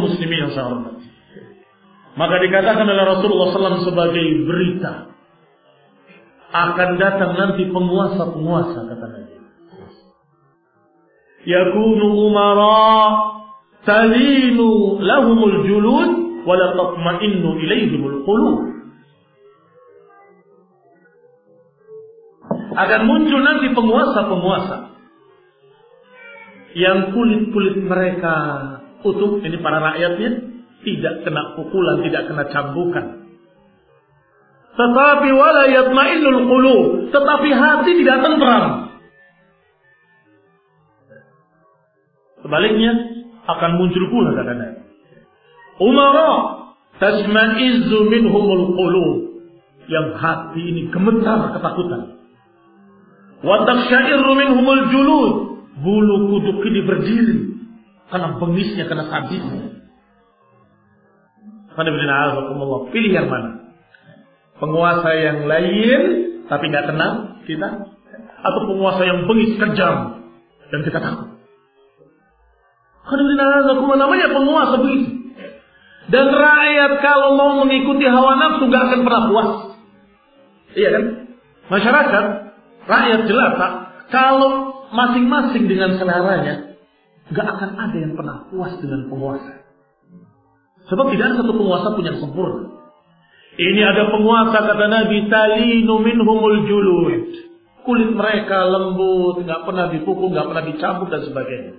muslimin yang saya hormati. Maka dikatakan oleh Rasulullah SAW sebagai berita akan datang nanti penguasa-penguasa kata Nabi. Yakunu umara talinu lahumul julud wala tatma'innu ilaihimul qulub akan muncul nanti penguasa-penguasa yang kulit-kulit mereka utuh ini para rakyatnya tidak kena pukulan, tidak kena cambukan. Tetapi wala yatma'innul qulub, tetapi hati tidak tentram. Sebaliknya, akan muncul pula kadang-kadang. Umara tasma'izzu minhumul qulub yang hati ini gemetar ketakutan. Wa taksyairu minhumul julud bulu kuduk ini berdiri karena bengisnya karena sadisnya. Pilih yang mana? Penguasa yang lain tapi nggak tenang kita atau penguasa yang bengis kejam dan kita takut. namanya penguasa begitu. Dan rakyat kalau mau mengikuti hawa nafsu gak akan pernah puas. Iya kan? Masyarakat, rakyat jelata, kalau masing-masing dengan seleranya, gak akan ada yang pernah puas dengan penguasa. Sebab tidak ada satu penguasa pun yang sempurna. Ini ada penguasa kata Nabi talinu minhumul julud. Kulit mereka lembut, nggak pernah dipukul, nggak pernah dicabut dan sebagainya.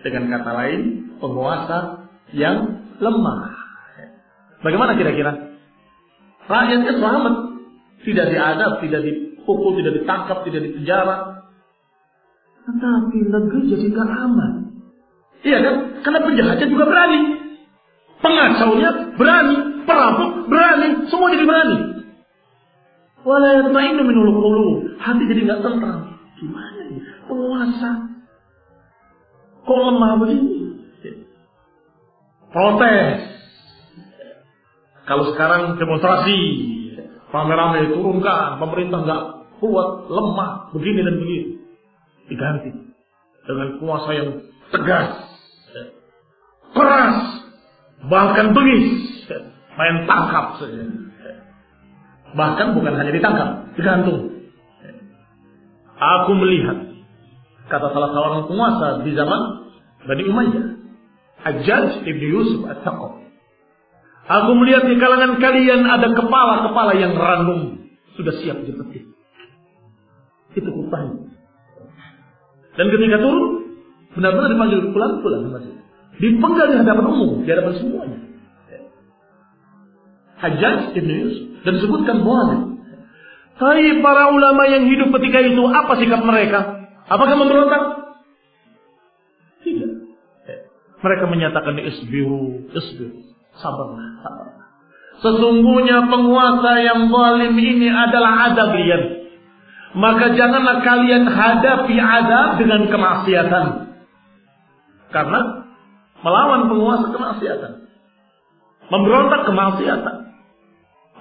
Dengan kata lain, penguasa yang lemah. Bagaimana kira-kira? Rakyatnya selamat, tidak diadab, tidak dipukul, tidak ditangkap, tidak dipenjara. Tetapi negeri jadi nggak aman. Iya kan? Karena penjahatnya juga berani. Pengacaunya berani. Perampok berani. Semua jadi berani. Walayatma'inu qulub. Hati jadi nggak tentram. Gimana ini? Penguasa. Kok lemah begini? Protes. Kalau sekarang demonstrasi, rame-rame turunkan, pemerintah nggak kuat, lemah, begini dan begini. Diganti dengan kuasa yang tegas, keras, bahkan bengis, main tangkap saja. Bahkan bukan hanya ditangkap, digantung. Aku melihat kata salah seorang penguasa di zaman Bani Umayyah, Hajjaj ibn Yusuf at-Taqab. Aku melihat di kalangan kalian ada kepala-kepala yang ranum. Sudah siap dipetik. Itu upahnya. Dan ketika turun, benar-benar dipanggil pulang-pulang masih. Dipenggal di hadapan umum, di hadapan semuanya. Hajjaj ibn Yusuf. Dan disebutkan boleh. Tapi para ulama yang hidup ketika itu, apa sikap mereka? Apakah memberontak? Tidak. Mereka menyatakan isbiru, isbiru. Sabarlah, sabarlah. Sesungguhnya penguasa yang zalim ini adalah adabian. Maka janganlah kalian hadapi adab dengan kemaksiatan. Karena melawan penguasa kemaksiatan. Memberontak kemaksiatan.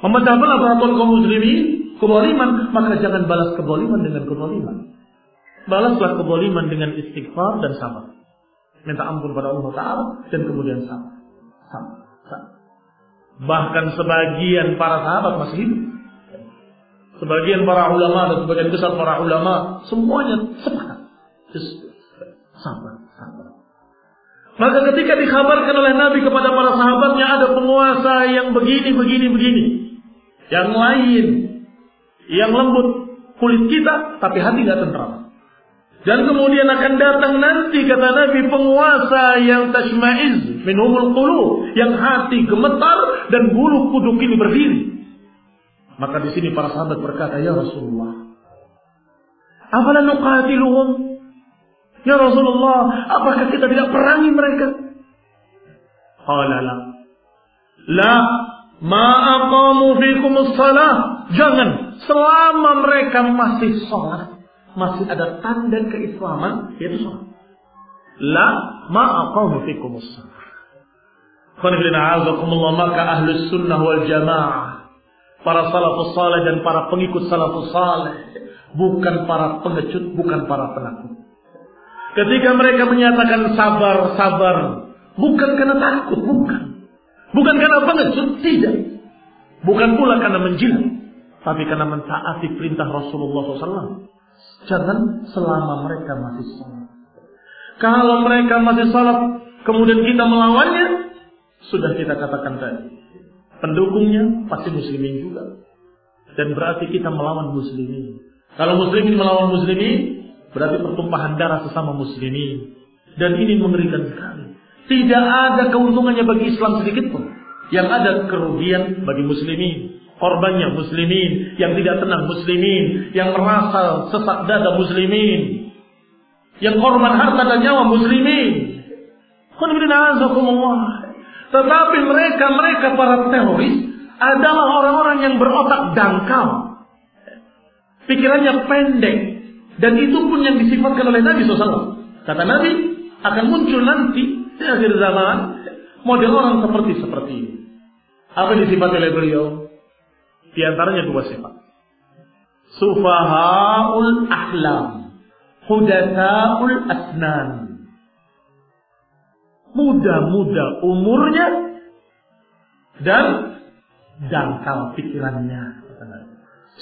Memecah belah peraturan kaum muslimin, keboliman, maka jangan balas keboliman dengan keboliman. Balaslah keboliman dengan istighfar dan sabar. Minta ampun pada Allah Ta'ala dan kemudian sabar. Sabar. Bahkan sebagian para sahabat masih hidup. Sebagian para ulama dan sebagian besar para ulama semuanya sepakat. Sabar. Maka ketika dikabarkan oleh Nabi kepada para sahabatnya ada penguasa yang begini, begini, begini. Yang lain. Yang lembut kulit kita tapi hati nggak tentram. Dan kemudian akan datang nanti kata Nabi penguasa yang tashma'iz minumul qulub, yang hati gemetar dan bulu kuduk ini berdiri. Maka di sini para sahabat berkata, "Ya Rasulullah, afala nuqatiluhum?" Ya Rasulullah, apakah kita tidak perangi mereka? Qala la. La ma aqamu fikum salah Jangan selama mereka masih sholat masih ada tanda keislaman yaitu sholat. La ma'aqamu fikum as-salah. maka ahlus sunnah wal jamaah para salafus saleh dan para pengikut salafus saleh. Bukan para pengecut bukan para penakut. Ketika mereka menyatakan sabar sabar. Bukan karena takut bukan. Bukan karena pengecut tidak. Bukan pula karena menjilat tapi karena mentaati perintah Rasulullah SAW Jangan selama mereka masih sholat. Kalau mereka masih sholat, kemudian kita melawannya, sudah kita katakan tadi. Pendukungnya pasti muslimin juga. Dan berarti kita melawan muslimin. Kalau muslimin melawan muslimin, berarti pertumpahan darah sesama muslimin. Dan ini mengerikan sekali. Tidak ada keuntungannya bagi Islam sedikit pun. Yang ada kerugian bagi muslimin korbannya muslimin, yang tidak tenang muslimin, yang merasa sesak dada muslimin, yang korban harta dan nyawa muslimin. Tetapi mereka mereka para teroris adalah orang-orang yang berotak dangkal. Pikirannya pendek. Dan itu pun yang disifatkan oleh Nabi SAW. Kata Nabi, akan muncul nanti di akhir zaman model orang seperti seperti ini. Apa disifat oleh beliau? Di antaranya dua sifat. Sufahaul ahlam. Hudathaul asnan. Muda-muda umurnya dan dangkal pikirannya.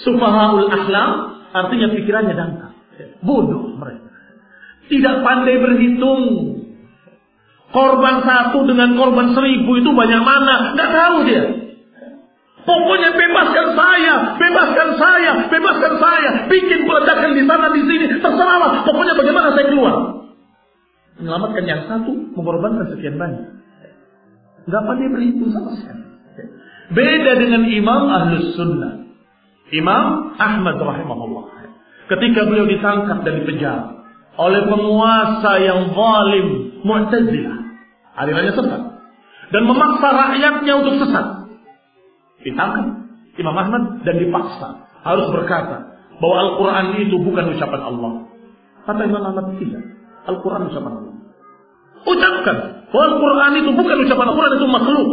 Sufahaul ahlam artinya pikirannya dangkal. Bodoh mereka. Tidak pandai berhitung. Korban satu dengan korban seribu itu banyak mana? Nggak tahu dia. Pokoknya bebaskan saya, bebaskan saya, bebaskan saya. Bikin peledakan di sana di sini, terserahlah. Pokoknya bagaimana saya keluar. Menyelamatkan yang satu, mengorbankan sekian banyak. Gak pandai berhitung sama sekali. Beda dengan Imam Ahlus Sunnah. Imam Ahmad rahimahullah. Ketika beliau ditangkap dan dipenjara oleh penguasa yang zalim Mu'tazilah. Alirannya sesat. Dan memaksa rakyatnya untuk sesat. Ditangkap Imam Ahmad dan dipaksa. Harus berkata bahwa Al-Quran itu bukan ucapan Allah. Kata Imam Ahmad tidak. Al-Quran ucapan Allah. Ucapkan bahwa Al-Quran itu bukan ucapan Al-Quran itu makhluk.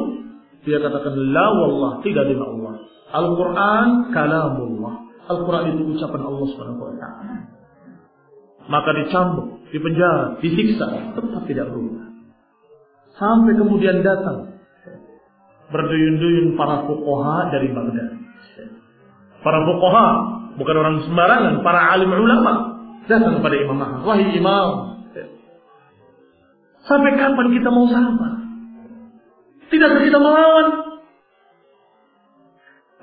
Dia katakan la wallah tidak demi Allah. Al-Quran kalamullah. Al-Quran itu ucapan Allah Subhanahu wa taala. Maka dicambuk, dipenjara, disiksa, tetap tidak berubah. Sampai kemudian datang berduyun-duyun para fuqaha dari Baghdad. Para fuqaha bukan orang sembarangan, para alim ulama datang kepada Imam Ahmad. Wahai Imam, sampai kapan kita mau sabar? Tidakkah kita melawan?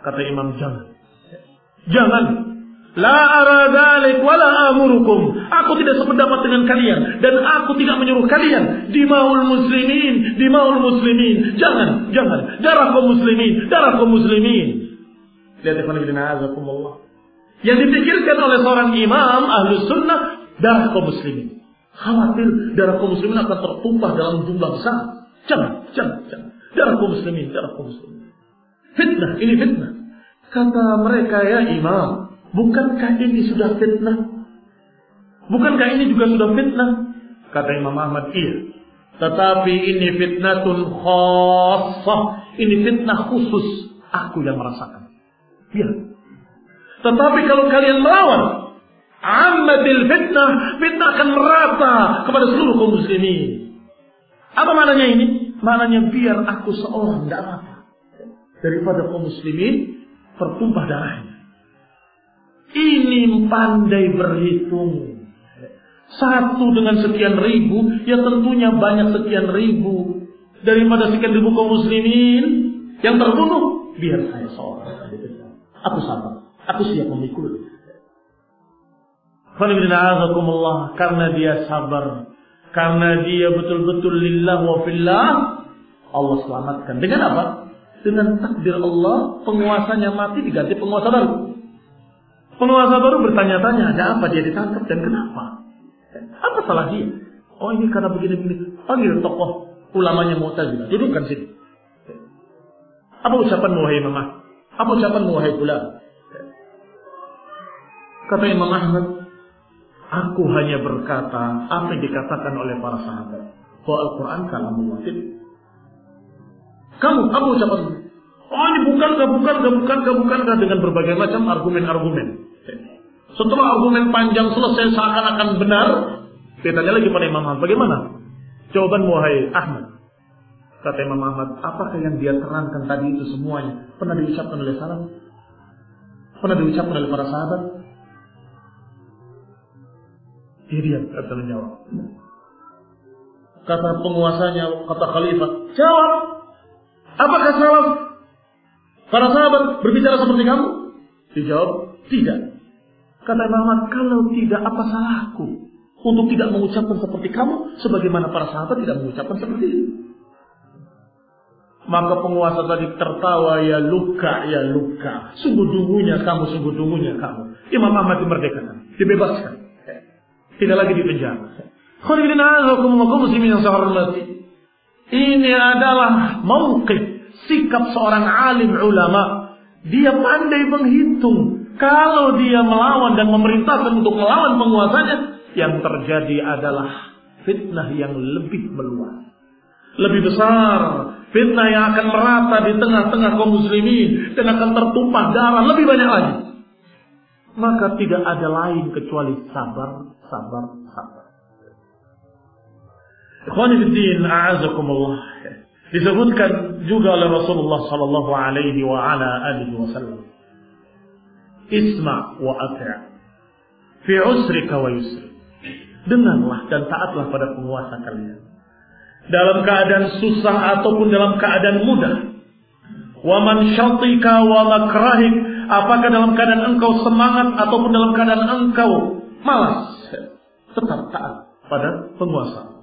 Kata Imam jangan. Jangan. La ara dalik wala amurukum. Aku tidak sependapat dengan kalian dan aku tidak menyuruh kalian dimaul muslimin, dimaul muslimin. Jangan, jangan. Darah kaum muslimin, darah kaum muslimin. Lihat ikhwan fillah azakumullah. Yang dipikirkan oleh seorang imam ahlus sunnah darah kaum muslimin. Khawatir darah kaum muslimin akan tertumpah dalam jumlah besar. Jangan, jangan, jangan. Darah kaum muslimin, darah kaum muslimin. Fitnah, ini fitnah. Kata mereka ya imam, bukankah ini sudah fitnah? Bukankah ini juga sudah fitnah? Kata Imam Ahmad, iya. Tetapi ini fitnatun khassah. Ini fitnah khusus. Aku yang merasakan. Iya. Tetapi kalau kalian melawan, amadil fitnah, fitnah akan merata kepada seluruh kaum muslimin. Apa maknanya ini? Maknanya biar aku seorang tidak apa daripada kaum muslimin tertumpah darahnya. Ini pandai berhitung. Satu dengan sekian ribu, ya tentunya banyak sekian ribu. Daripada sekian ribu kaum muslimin yang terbunuh, biar saya seorang. Aku sabar. Aku siap memikul. Karena dia sabar. Karena dia betul-betul lillah wa fillah. Allah selamatkan. Dengan apa? Dengan takdir Allah, penguasanya mati diganti penguasa baru. Penguasa baru bertanya-tanya, ada apa dia ditangkap dan kenapa? Apa salah dia? Oh ini karena begini-begini. Panggil tokoh ulamanya Mu'tazilah. Dudukkan sini. Apa ucapan wahai mama? Apa ucapan wahai pula? Kata Imam Ahmad, aku hanya berkata apa yang dikatakan oleh para sahabat. Bahwa Al-Quran kalamullah. Kamu, apa ucapan Oh ini bukankah, bukankah, bukankah, bukankah dengan berbagai macam argumen-argumen. Setelah argumen panjang selesai seakan-akan benar, kita tanya lagi pada Imam Ahmad, bagaimana? Jawaban wahai Ahmad. Kata Imam Ahmad, apakah yang dia terangkan tadi itu semuanya pernah diucapkan oleh salam? Pernah diucapkan oleh para sahabat? Dia diam, kata menjawab. Kata penguasanya, kata khalifah, jawab. Apakah salam para sahabat berbicara seperti kamu? Dijawab, tidak. Kata Imam Ahmad, kalau tidak apa salahku untuk tidak mengucapkan seperti kamu, sebagaimana para sahabat tidak mengucapkan seperti itu. Maka penguasa tadi tertawa, ya luka, ya luka. Sungguh dungunya kamu, sungguh dungunya kamu. Imam Ahmad dimerdekakan, dibebaskan. Tidak lagi dipenjara. muslimin yang saya hormati. Ini adalah mauqif sikap seorang alim ulama. Dia pandai menghitung. Kalau dia melawan dan memerintahkan untuk melawan penguasanya, yang terjadi adalah fitnah yang lebih meluas. Lebih besar. Fitnah yang akan merata di tengah-tengah kaum muslimin. Dan akan tertumpah darah lebih banyak lagi. Maka tidak ada lain kecuali sabar, sabar, sabar. Ikhwanifiddin, a'azakumullah. Disebutkan juga oleh Rasulullah sallallahu alaihi wa ala alihi wasallam. Isma wa ati' fi usrika wa yusri. Dengarlah dan taatlah pada penguasa kalian. Dalam keadaan susah ataupun dalam keadaan mudah. Wa man syatika wa makrahik. Apakah dalam keadaan engkau semangat ataupun dalam keadaan engkau malas. Tetap taat pada penguasa.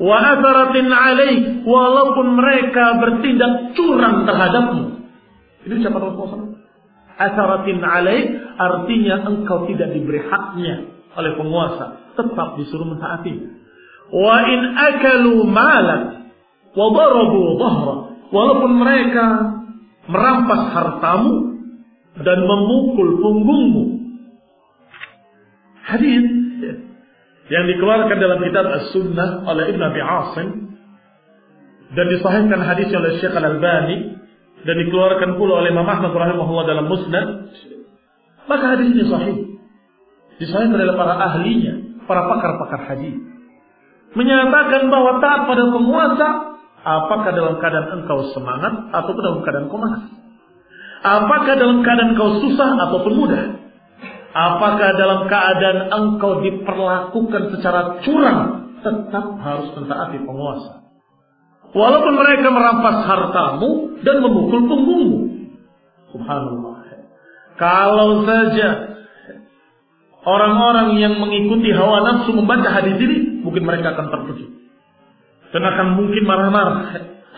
Wa atharatin alaih. Walaupun mereka bertindak curang terhadapmu. Ini ucapan Rasulullah Atharatin alaih artinya engkau tidak diberi haknya oleh penguasa. Tetap disuruh mentaati. Wa in akalu malan wa darabu dhahra. Walaupun mereka merampas hartamu dan memukul punggungmu. Hadis yang dikeluarkan dalam kitab As-Sunnah oleh Ibn Abi Asim dan disahihkan hadis oleh Syekh Al-Albani dan dikeluarkan pula oleh Imam Ahmad rahimahullah dalam Musnad maka hadis ini sahih. Disahihkan oleh para ahlinya para pakar-pakar hadis menyatakan bahwa taat pada penguasa apakah dalam keadaan engkau semangat ataupun dalam keadaan kau apakah dalam keadaan engkau susah ataupun mudah Apakah dalam keadaan engkau diperlakukan secara curang, tetap harus mentaati penguasa. Walaupun mereka merampas hartamu dan memukul punggungmu. Subhanallah. Kalau saja orang-orang yang mengikuti hawa nafsu membaca hadis ini, mungkin mereka akan terkejut. Dan akan mungkin marah-marah.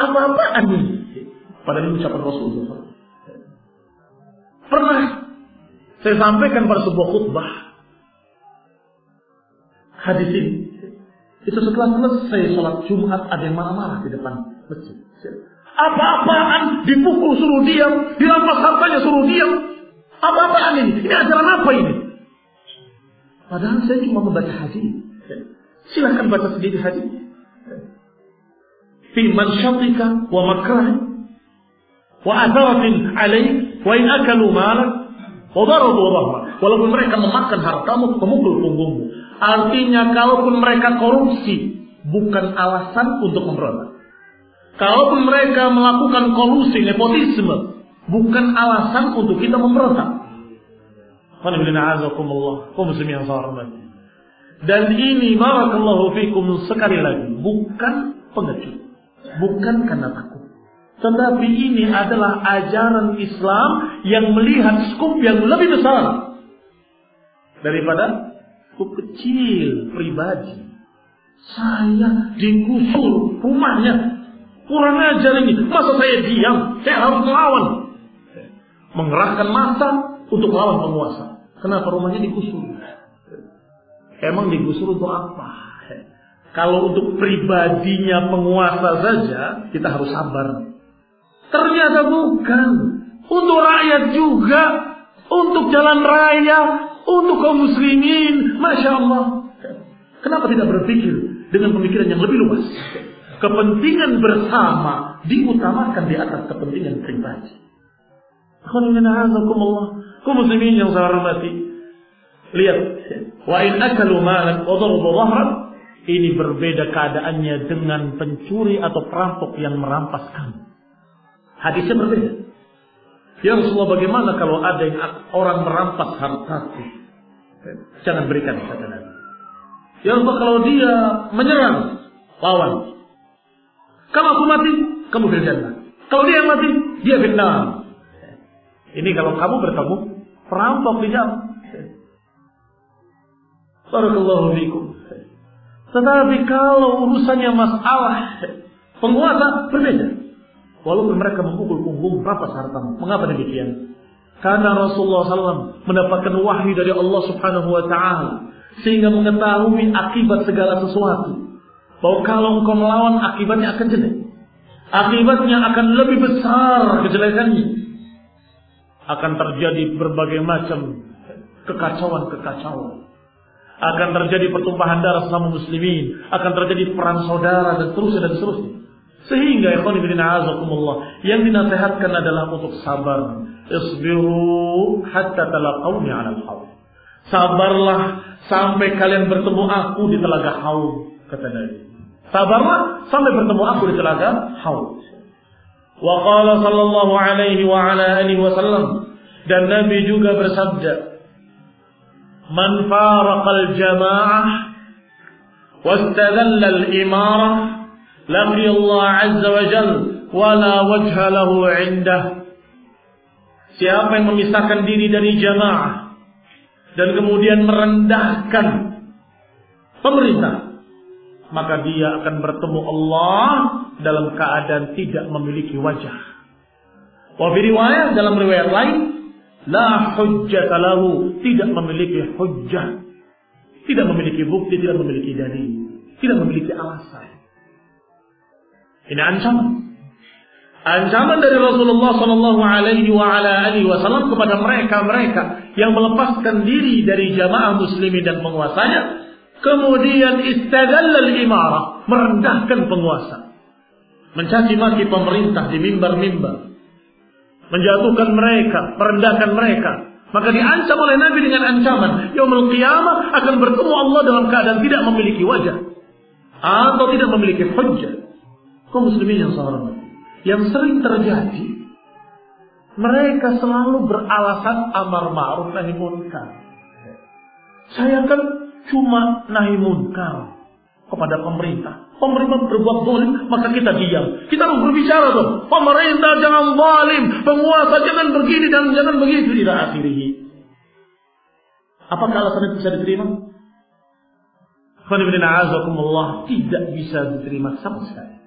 Apa-apaan ini? Padahal ini ucapan Rasulullah. Pernah saya sampaikan pada sebuah khutbah hadis ini. Itu setelah selesai sholat Jumat ada yang marah-marah di depan masjid. Apa-apaan dipukul suruh diam, dirampas hartanya suruh diam. Apa-apaan ini? Ini ajaran apa ini? Padahal saya cuma membaca hadis. Silahkan baca sendiri hadis. Fi man syatika wa makrah wa adaratin alaih wa in akalu malak Walaupun mereka memakan hartamu, memukul punggungmu. Artinya kalaupun mereka korupsi, bukan alasan untuk memberontak. Kalaupun mereka melakukan kolusi, nepotisme, bukan alasan untuk kita memberontak. Dan ini barakallahu fikum sekali lagi bukan pengecut, bukan karena takut. Tetapi ini adalah ajaran Islam yang melihat skup yang lebih besar daripada skup kecil pribadi. Saya digusur rumahnya. Kurang ajar ini. Masa saya diam? Saya harus melawan. Mengerahkan masa untuk melawan penguasa. Kenapa rumahnya digusur? Emang digusur untuk apa? Kalau untuk pribadinya penguasa saja, kita harus sabar. Ternyata bukan. Untuk rakyat juga. Untuk jalan raya. Untuk kaum muslimin. Masya Allah. Kenapa tidak berpikir dengan pemikiran yang lebih luas? Kepentingan bersama diutamakan di atas kepentingan pribadi. Kaum muslimin yang saya hormati. Lihat. Wa in akalu malan wa Ini berbeda keadaannya dengan pencuri atau perampok yang merampas kamu. Hadisnya berbeda. Ya Rasulullah bagaimana kalau ada yang orang merampas hartaku? Jangan berikan kata Nabi. Ya Rasulullah kalau dia menyerang lawan. Kalau aku mati, kamu berjannah. Kalau dia yang mati, dia benar. Ini kalau kamu bertemu perampok di jalan. Barakallahu fikum. Tetapi kalau urusannya masalah penguasa berbeda. Walaupun mereka memukul punggung berapa hartamu. Mengapa demikian? Karena Rasulullah SAW mendapatkan wahyu dari Allah Subhanahu Wa Taala sehingga mengetahui akibat segala sesuatu. Bahwa kalau engkau melawan akibatnya akan jelek. Akibatnya akan lebih besar kejelekannya. Akan terjadi berbagai macam kekacauan-kekacauan. Akan terjadi pertumpahan darah sama muslimin. Akan terjadi perang saudara dan seterusnya dan seterusnya. Sehingga ikhwan fillah azakumullah yang dinasihatkan adalah untuk sabar. Isbiru hatta talaqawni 'ala al-haud. Sabarlah sampai kalian bertemu aku di telaga haud kata Nabi. Sabarlah sampai bertemu aku di telaga haud. Wa qala sallallahu alaihi wa ala alihi wasallam dan Nabi juga bersabda Man faraqal jamaah wastadalla al-imarah لقي الله عز وجل wala wajha lahu indah. Siapa yang memisahkan diri dari jamaah dan kemudian merendahkan pemerintah, maka dia akan bertemu Allah dalam keadaan tidak memiliki wajah. Wa riwayat dalam riwayat lain, la hujjata lahu, tidak memiliki hujjah. Tidak memiliki bukti, tidak memiliki dalil, tidak memiliki alasan. Ini ancaman. Ancaman dari Rasulullah Shallallahu Alaihi Wasallam kepada mereka-mereka yang melepaskan diri dari jamaah muslimin dan penguasanya, kemudian istadallal imarah, merendahkan penguasa, mencaci maki pemerintah di mimbar-mimbar, menjatuhkan mereka, merendahkan mereka. Maka diancam oleh Nabi dengan ancaman, yaumul qiyamah akan bertemu Allah dalam keadaan tidak memiliki wajah atau tidak memiliki hujjah. Kau muslimin yang saya yang sering terjadi mereka selalu beralasan amar ma'ruf nahi munkar. Saya kan cuma nahi munkar kepada pemerintah. Pemerintah berbuat zalim, maka kita diam. Kita harus berbicara dong. Pemerintah jangan zalim, penguasa jangan begini dan jangan begitu tidak akhirnya. Apakah alasan itu bisa diterima? Tidak bisa diterima sama sekali.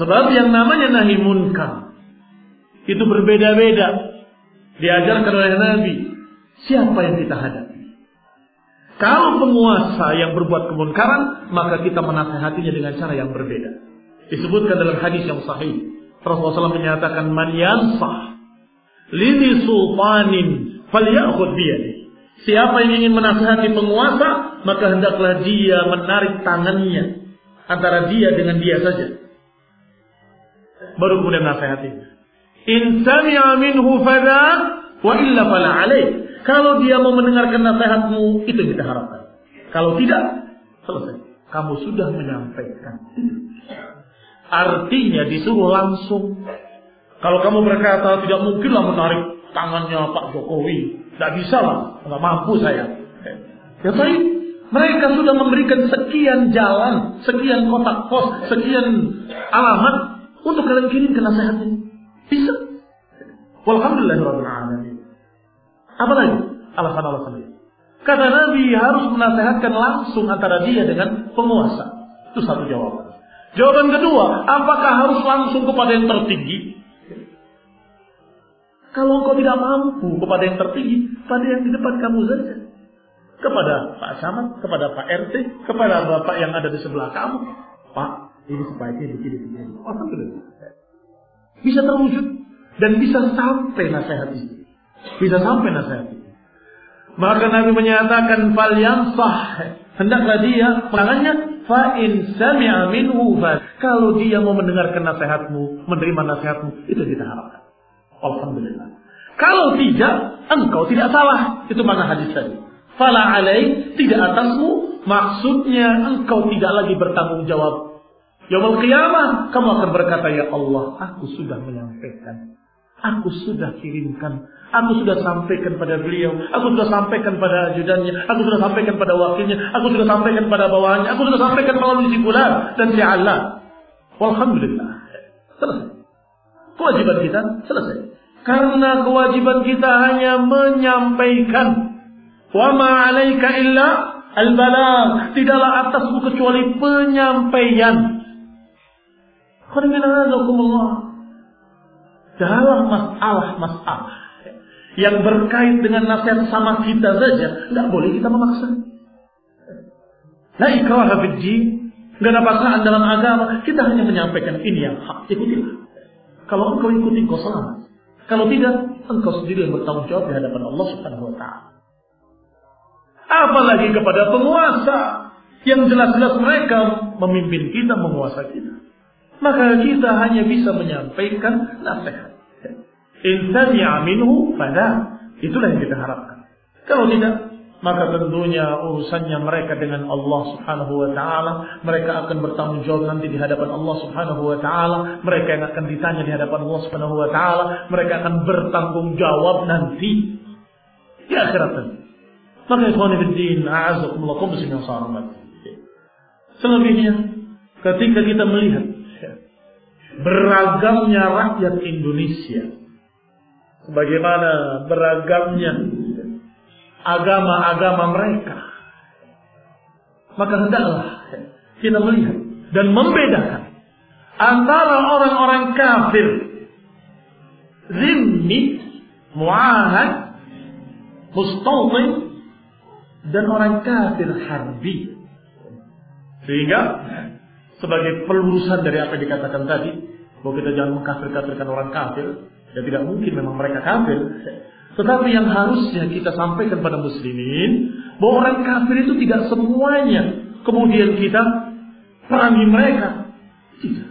Sebab yang namanya nahi munkar itu berbeda-beda. Diajarkan oleh Nabi. Siapa yang kita hadapi? Kalau penguasa yang berbuat kemunkaran, maka kita menasehatinya dengan cara yang berbeda. Disebutkan dalam hadis yang sahih. Rasulullah SAW menyatakan, Man yansah lini sultanin falyakhud. Siapa yang ingin menasehati penguasa, maka hendaklah dia menarik tangannya antara dia dengan dia saja baru kemudian nasihati. In sami'a minhu fada wa illa fala alaih. Kalau dia mau mendengarkan nasihatmu, itu kita harapkan. Kalau tidak, selesai. Kamu sudah menyampaikan. Artinya disuruh langsung. Kalau kamu berkata tidak mungkinlah menarik tangannya Pak Jokowi. Tidak bisa lah. Tidak mampu saya. Ya baik. Mereka sudah memberikan sekian jalan, sekian kotak pos, sekian alamat untuk kalian kirim nasihat ini. Bisa. Walhamdulillahirrahmanirrahim. Apa lagi? Alasan-alasan ini. Kata Nabi harus menasehatkan langsung antara dia dengan penguasa. Itu satu jawaban. Jawaban kedua, apakah harus langsung kepada yang tertinggi? Kalau engkau tidak mampu kepada yang tertinggi, pada yang di depan kamu saja. Kepada Pak Camat, kepada Pak RT, kepada Bapak yang ada di sebelah kamu. Pak, ini sebaiknya begini begini. Alhamdulillah. Bisa terwujud dan bisa sampai nasihat itu. Bisa sampai nasihat itu. Maka Nabi menyatakan fal sah hendaklah dia tangannya fa in sami'a minhu kalau dia mau mendengarkan nasihatmu, menerima nasihatmu, itu kita harapkan. Alhamdulillah. Kalau tidak, engkau tidak salah. Itu mana hadis tadi. Fala alaih, tidak atasmu, maksudnya engkau tidak lagi bertanggung jawab Yaumul qiyamah kamu akan berkata ya Allah, aku sudah menyampaikan. Aku sudah kirimkan. Aku sudah sampaikan pada beliau. Aku sudah sampaikan pada ajudannya. Aku sudah sampaikan pada wakilnya. Aku sudah sampaikan pada bawahannya. Aku sudah sampaikan melalui si fulan dan si Allah. Walhamdulillah. Selesai. Kewajiban kita selesai. Karena kewajiban kita hanya menyampaikan. Wa ma'alaika illa al-balag. Tidaklah atasmu kecuali penyampaian. Dalam masalah-masalah yang berkait dengan nasihat sama kita saja, nggak boleh kita memaksa. La ikraha fid din, nggak ada paksaan dalam agama. Kita hanya menyampaikan ini yang hak, ikutilah. Kalau engkau ikuti, engkau selamat. Kalau tidak, engkau sendiri yang bertanggung jawab di hadapan Allah Subhanahu wa taala. Apalagi kepada penguasa yang jelas-jelas mereka memimpin kita, menguasai kita maka kita hanya bisa menyampaikan nasihat. Insani minhu pada itulah yang kita harapkan. Kalau tidak, maka tentunya urusannya mereka dengan Allah Subhanahu wa taala, mereka akan bertanggung jawab nanti di hadapan Allah Subhanahu wa taala, mereka yang akan ditanya di hadapan Allah Subhanahu wa taala, mereka akan bertanggung jawab nanti di akhirat Maka ikhwan fillah, a'azakumullah kum Selebihnya ketika kita melihat Beragamnya rakyat Indonesia. Sebagaimana beragamnya agama-agama mereka. Maka hendaklah kita melihat dan membedakan antara orang-orang kafir zimmi, muahad, mustawtin dan orang kafir harbi. Sehingga sebagai pelurusan dari apa dikatakan tadi, bahwa kita jangan mengkafir-kafirkan orang kafir, ya tidak mungkin memang mereka kafir. Tetapi yang harusnya kita sampaikan pada muslimin, bahwa orang kafir itu tidak semuanya kemudian kita perangi mereka. Tidak.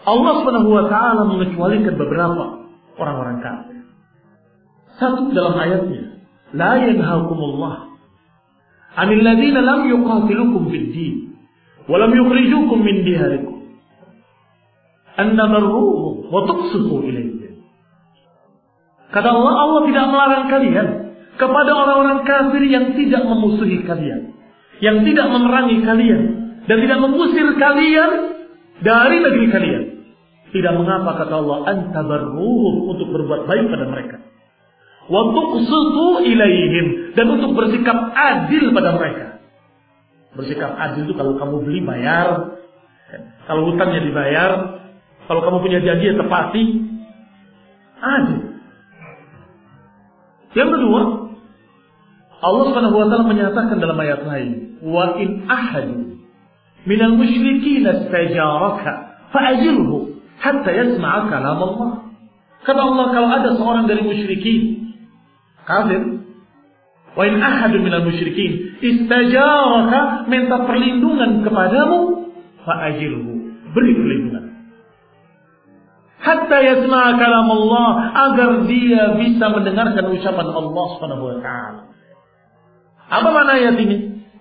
Allah Subhanahu wa taala mengecualikan beberapa orang-orang kafir. Satu dalam ayatnya, la yanhaakumullah 'anil ladzina lam yuqatilukum fid din wa lam yukhrijukum min diyarikum an tabarruhum wa tuqsitu ilayhim. Kata Allah, Allah tidak melarang kalian kepada orang-orang kafir yang tidak memusuhi kalian, yang tidak memerangi kalian dan tidak mengusir kalian dari negeri kalian. Tidak mengapa kata Allah antabarruhum untuk berbuat baik pada mereka. Wa tuqsitu ilaihim dan untuk bersikap adil pada mereka. Bersikap adil itu kalau kamu beli bayar, kalau hutangnya dibayar, kalau kamu punya janji ya tepati. Adil. Yang kedua, Allah Subhanahu wa taala menyatakan dalam ayat lain, "Wa in ahadu minal musyrikin istajaraka fa'ajirhu hatta yasma'a kalam Allah." Kata Allah kalau ada seorang dari musyrikin kafir Wa in ahadu minal musyrikin istajaraka minta perlindungan kepadamu fa'ajirhu beri perlindungan hatta yasma'a kalam Allah agar dia bisa mendengarkan ucapan Allah Subhanahu wa taala. Apa makna ayat ini?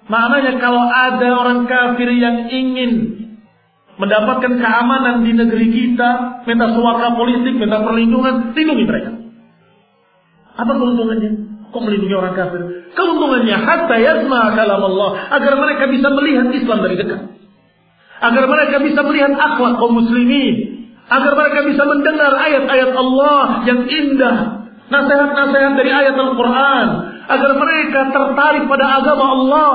Maknanya kalau ada orang kafir yang ingin mendapatkan keamanan di negeri kita, minta suaka politik, minta perlindungan, lindungi mereka. Apa keuntungannya? Kok melindungi orang kafir? Keuntungannya hatta yasma kalam Allah agar mereka bisa melihat Islam dari dekat. Agar mereka bisa melihat akhlak kaum muslimin, agar mereka bisa mendengar ayat-ayat Allah yang indah, nasihat-nasihat dari ayat Al-Quran, agar mereka tertarik pada agama Allah.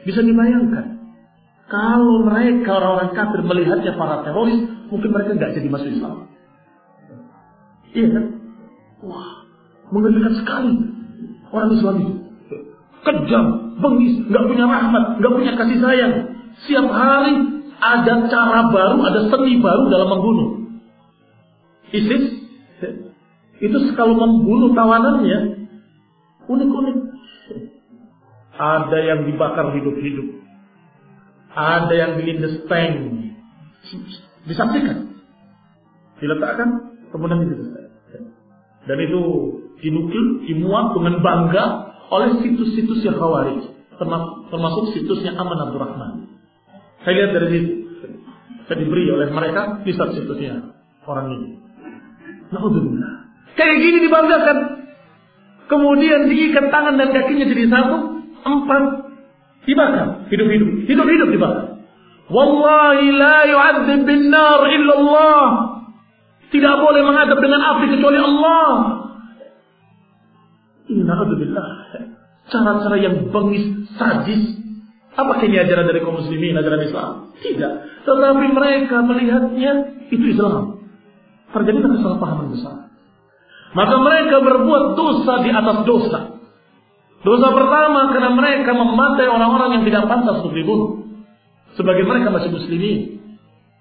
Bisa dibayangkan, kalau mereka orang-orang kafir melihatnya para teroris, mungkin mereka nggak jadi masuk Islam. Iya kan? Wah, mengerikan sekali orang Islam itu. Kejam, bengis, nggak punya rahmat, nggak punya kasih sayang. Siap hari ada cara baru, ada seni baru dalam membunuh. ISIS itu kalau membunuh tawanannya unik-unik. Ada yang dibakar hidup-hidup. Ada yang dilindes tank. Disaksikan. Diletakkan, kemudian dilindes Dan itu dinukil, dimuat dengan bangga oleh situs-situs yang khawarij. Termasuk, termasuk situsnya Aman Abdurrahman. Saya lihat dari situ. Saya diberi oleh mereka di situsnya orang ini. Naudzubillah. Kayak gini dibanggakan. Kemudian diikat tangan dan kakinya jadi satu. Empat. Dibakar. Hidup-hidup. Hidup-hidup dibakar. Wallahi la yu'adzib bin nar illallah. Tidak boleh menghadap dengan api kecuali Allah. Inna Cara-cara yang bengis, sadis, apa ini ajaran dari kaum muslimin, ajaran Islam? Tidak. Tetapi mereka melihatnya itu Islam. Terjadi kesalahpahaman besar. Maka mereka berbuat dosa di atas dosa. Dosa pertama karena mereka mematai orang-orang yang tidak pantas untuk dibunuh. Sebagai mereka masih muslimin.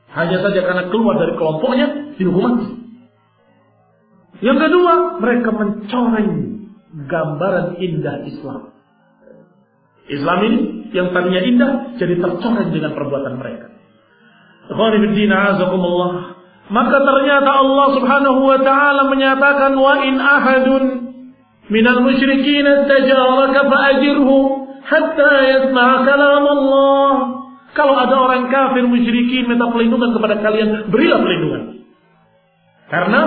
Hanya saja karena keluar dari kelompoknya dihukum. Yang kedua, mereka mencoreng gambaran indah Islam. Islam ini yang tadinya indah jadi tercoreng dengan perbuatan mereka. Maka ternyata Allah Subhanahu wa taala menyatakan wa in ahadun minal musyrikin tajaraka fa'ajirhu hatta yasma'a kalam Allah. Kalau ada orang kafir musyrikin minta perlindungan kepada kalian, berilah perlindungan. Karena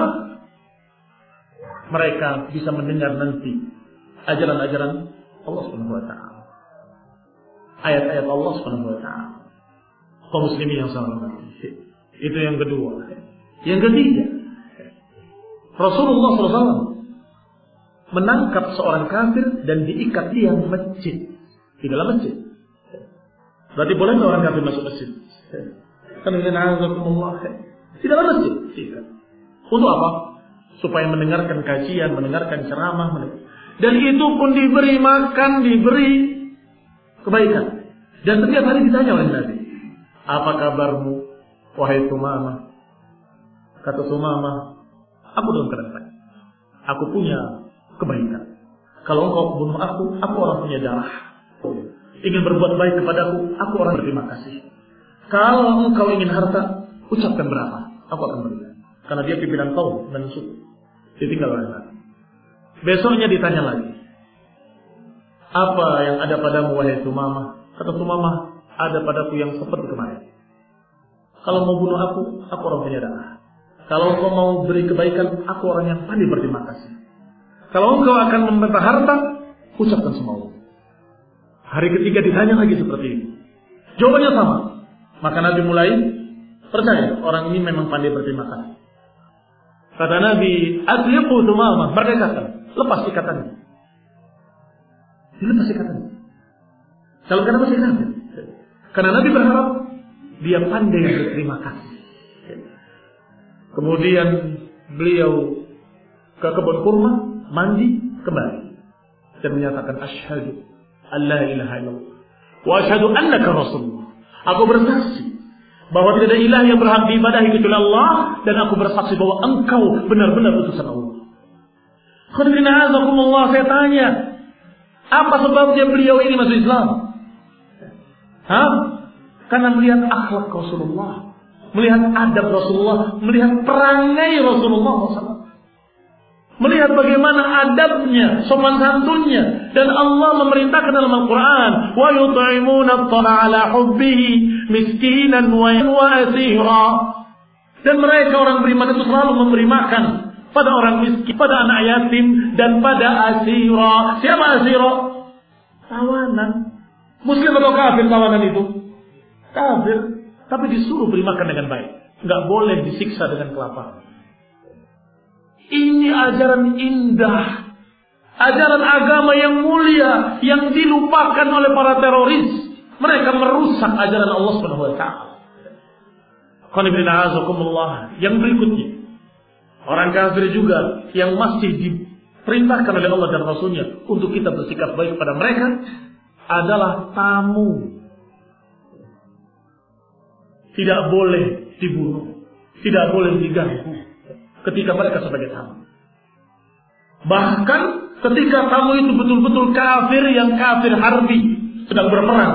mereka bisa mendengar nanti ajaran-ajaran Allah Subhanahu wa taala ayat-ayat Allah Subhanahu wa taala. Kaum muslimin yang sama Itu yang kedua. Yang ketiga, Rasulullah SAW menangkap seorang kafir dan diikat dia masjid di dalam masjid. Berarti boleh orang kafir masuk masjid? Kan ini di dalam masjid. Tidak. Untuk apa? Supaya mendengarkan kajian, mendengarkan ceramah, dan itu pun diberi makan, diberi kebaikan. Dan setiap hari ditanya oleh Nabi, apa kabarmu, wahai Sumama? Kata Sumama, aku dalam keadaan baik. Aku punya kebaikan. Kalau engkau bunuh aku, aku orang punya darah. Ingin berbuat baik kepadaku, aku orang berterima kasih. Kalau engkau ingin harta, ucapkan berapa, aku akan beri. Karena dia pimpinan kaum dan suku. Ditinggal oleh Nabi. Besoknya ditanya lagi. Apa yang ada padamu wahai Sumama? Kata Sumama, ada padaku yang seperti kemarin. Kalau mau bunuh aku, aku orang darah. Kalau engkau mau beri kebaikan, aku orang yang pandai berterima kasih. Kalau engkau akan meminta harta, ucapkan Allah. Hari ketiga ditanya lagi seperti ini. Jawabannya sama. Maka Nabi mulai percaya orang ini memang pandai berterima kasih. Kata Nabi, Adliqu tumama, merdekakan. Lepas ikatannya. Dilepas ikatannya. Kalau karena masih kafir. Karena Nabi berharap dia pandai berterima kasih. Kemudian beliau ke kebun kurma, mandi, kembali dan menyatakan asyhadu alla ilaha illallah wa asyhadu annaka rasulullah. Aku bersaksi bahwa tidak ada ilah yang berhak diibadahi kecuali Allah dan aku bersaksi bahwa engkau benar-benar utusan Allah. Allah saya tanya, apa sebabnya beliau ini masuk Islam? Hah? Karena melihat akhlak Rasulullah, melihat adab Rasulullah, melihat perangai Rasulullah. Melihat bagaimana adabnya, sopan santunnya. Dan Allah memerintahkan dalam Al-Quran. Wa yut'imuna ala hubbihi miskinan wa. Dan mereka orang beriman itu selalu memberi makan pada orang miskin, pada anak yatim, dan pada asira. Siapa asira? Tawanan. Muslim atau kafir tawanan itu? Kafir. Tapi disuruh beri makan dengan baik. Nggak boleh disiksa dengan kelaparan. Ini ajaran indah. Ajaran agama yang mulia yang dilupakan oleh para teroris. Mereka merusak ajaran Allah taala. Yang berikutnya. Orang kafir juga yang masih diperintahkan oleh Allah dan Rasulnya untuk kita bersikap baik kepada mereka adalah tamu. Tidak boleh dibunuh. Tidak boleh diganggu ketika mereka sebagai tamu. Bahkan ketika tamu itu betul-betul kafir yang kafir harbi sedang berperang,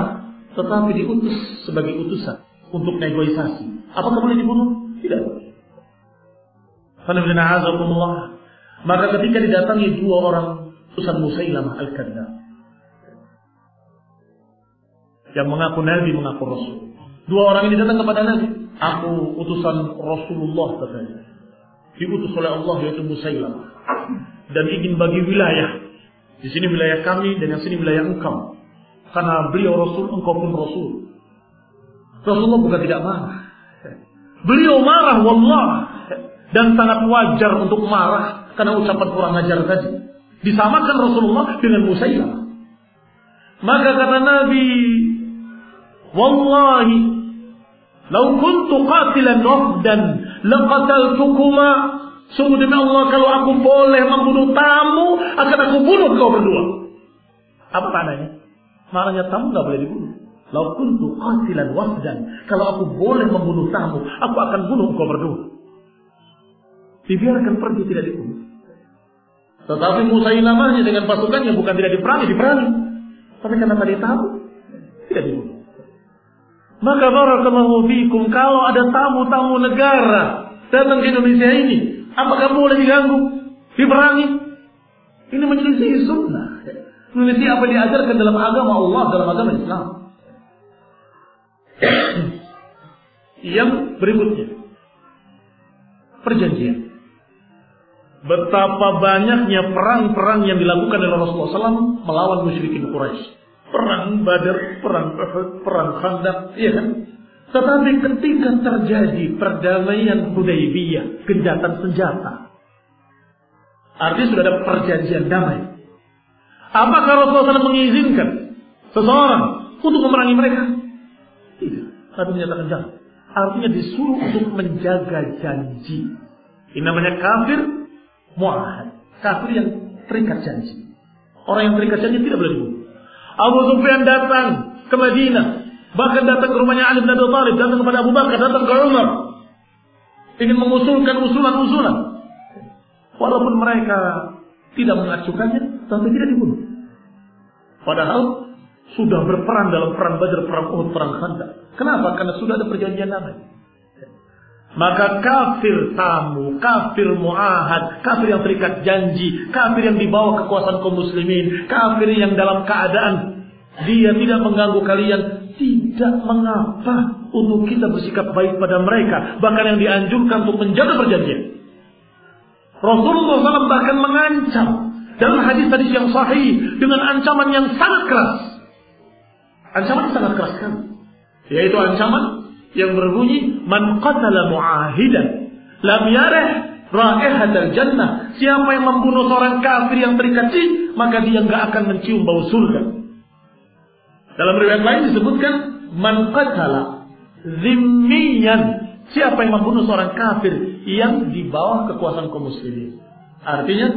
tetapi diutus sebagai utusan untuk negosiasi. Apakah boleh dibunuh? Tidak. Maka ketika didatangi dua orang utusan Musailamah al-Kadzab yang mengaku Nabi mengaku Rasul. Dua orang ini datang kepada Nabi. Aku utusan Rasulullah katanya diutus oleh Allah yaitu Musailam dan ingin bagi wilayah. Di sini wilayah kami dan yang sini wilayah engkau. Karena beliau Rasul, engkau pun Rasul. Rasulullah bukan tidak marah. Beliau marah wallah dan sangat wajar untuk marah karena ucapan kurang ajar tadi. Disamakan Rasulullah dengan Musailam. Maka kata Nabi, Wallahi, lau kuntu qatilan wafdan tukuma Sungguh demi Allah kalau aku boleh membunuh tamu akan aku bunuh kau berdua. Apa tandanya? Maknanya tamu nggak boleh dibunuh. Lau kuntu qatilan wafdan. Kalau aku boleh membunuh tamu, aku akan bunuh kau berdua. Dibiarkan pergi tidak dibunuh. Tetapi Musa namanya dengan pasukannya bukan tidak diperangi, diperangi. Tapi karena tadi tamu, tidak dibunuh. Maka barakallahu fikum kalau ada tamu-tamu negara datang ke Indonesia ini, apakah boleh diganggu, diperangi? Ini menyelisih sunnah. Menyelisih apa diajarkan dalam agama Allah, dalam agama Islam. Yang berikutnya. Perjanjian. Betapa banyaknya perang-perang yang dilakukan oleh Rasulullah SAW melawan musyrikin Quraisy perang Badar, perang Uhud, perang Khandaq, iya kan? Tetapi ketika terjadi perdamaian Hudaybiyah, genjatan senjata, artinya sudah ada perjanjian damai. Apakah Rasulullah SAW mengizinkan seseorang untuk memerangi mereka? Tidak. Tapi menyatakan jangan. Artinya disuruh untuk menjaga janji. Ini namanya kafir muahad. Kafir yang terikat janji. Orang yang terikat janji tidak boleh dibunuh. Abu Sufyan datang ke Madinah. Bahkan datang ke rumahnya Ali bin Abi Thalib. Datang kepada Abu Bakar. Datang ke Umar. Ingin mengusulkan usulan-usulan. Walaupun mereka tidak mengacukannya, tapi tidak dibunuh. Padahal sudah berperan dalam perang Badar, perang Uhud, perang Khandaq. Kenapa? Karena sudah ada perjanjian damai. Maka kafir tamu, kafir muahad, kafir yang terikat janji, kafir yang dibawa kekuasaan kaum muslimin, kafir yang dalam keadaan dia tidak mengganggu kalian, tidak mengapa untuk kita bersikap baik pada mereka. Bahkan yang dianjurkan untuk menjaga perjanjian. Rasulullah SAW bahkan mengancam dalam hadis-hadis yang sahih dengan ancaman yang sangat keras. Ancaman sangat keras kan? Yaitu ancaman yang berbunyi man qatala muahidan lam yarah raihatal jannah. Siapa yang membunuh seorang kafir yang terikat maka dia enggak akan mencium bau surga. Dalam riwayat lain disebutkan man qatala zimmiyan. Siapa yang membunuh seorang kafir yang di bawah kekuasaan kaum muslimin. Artinya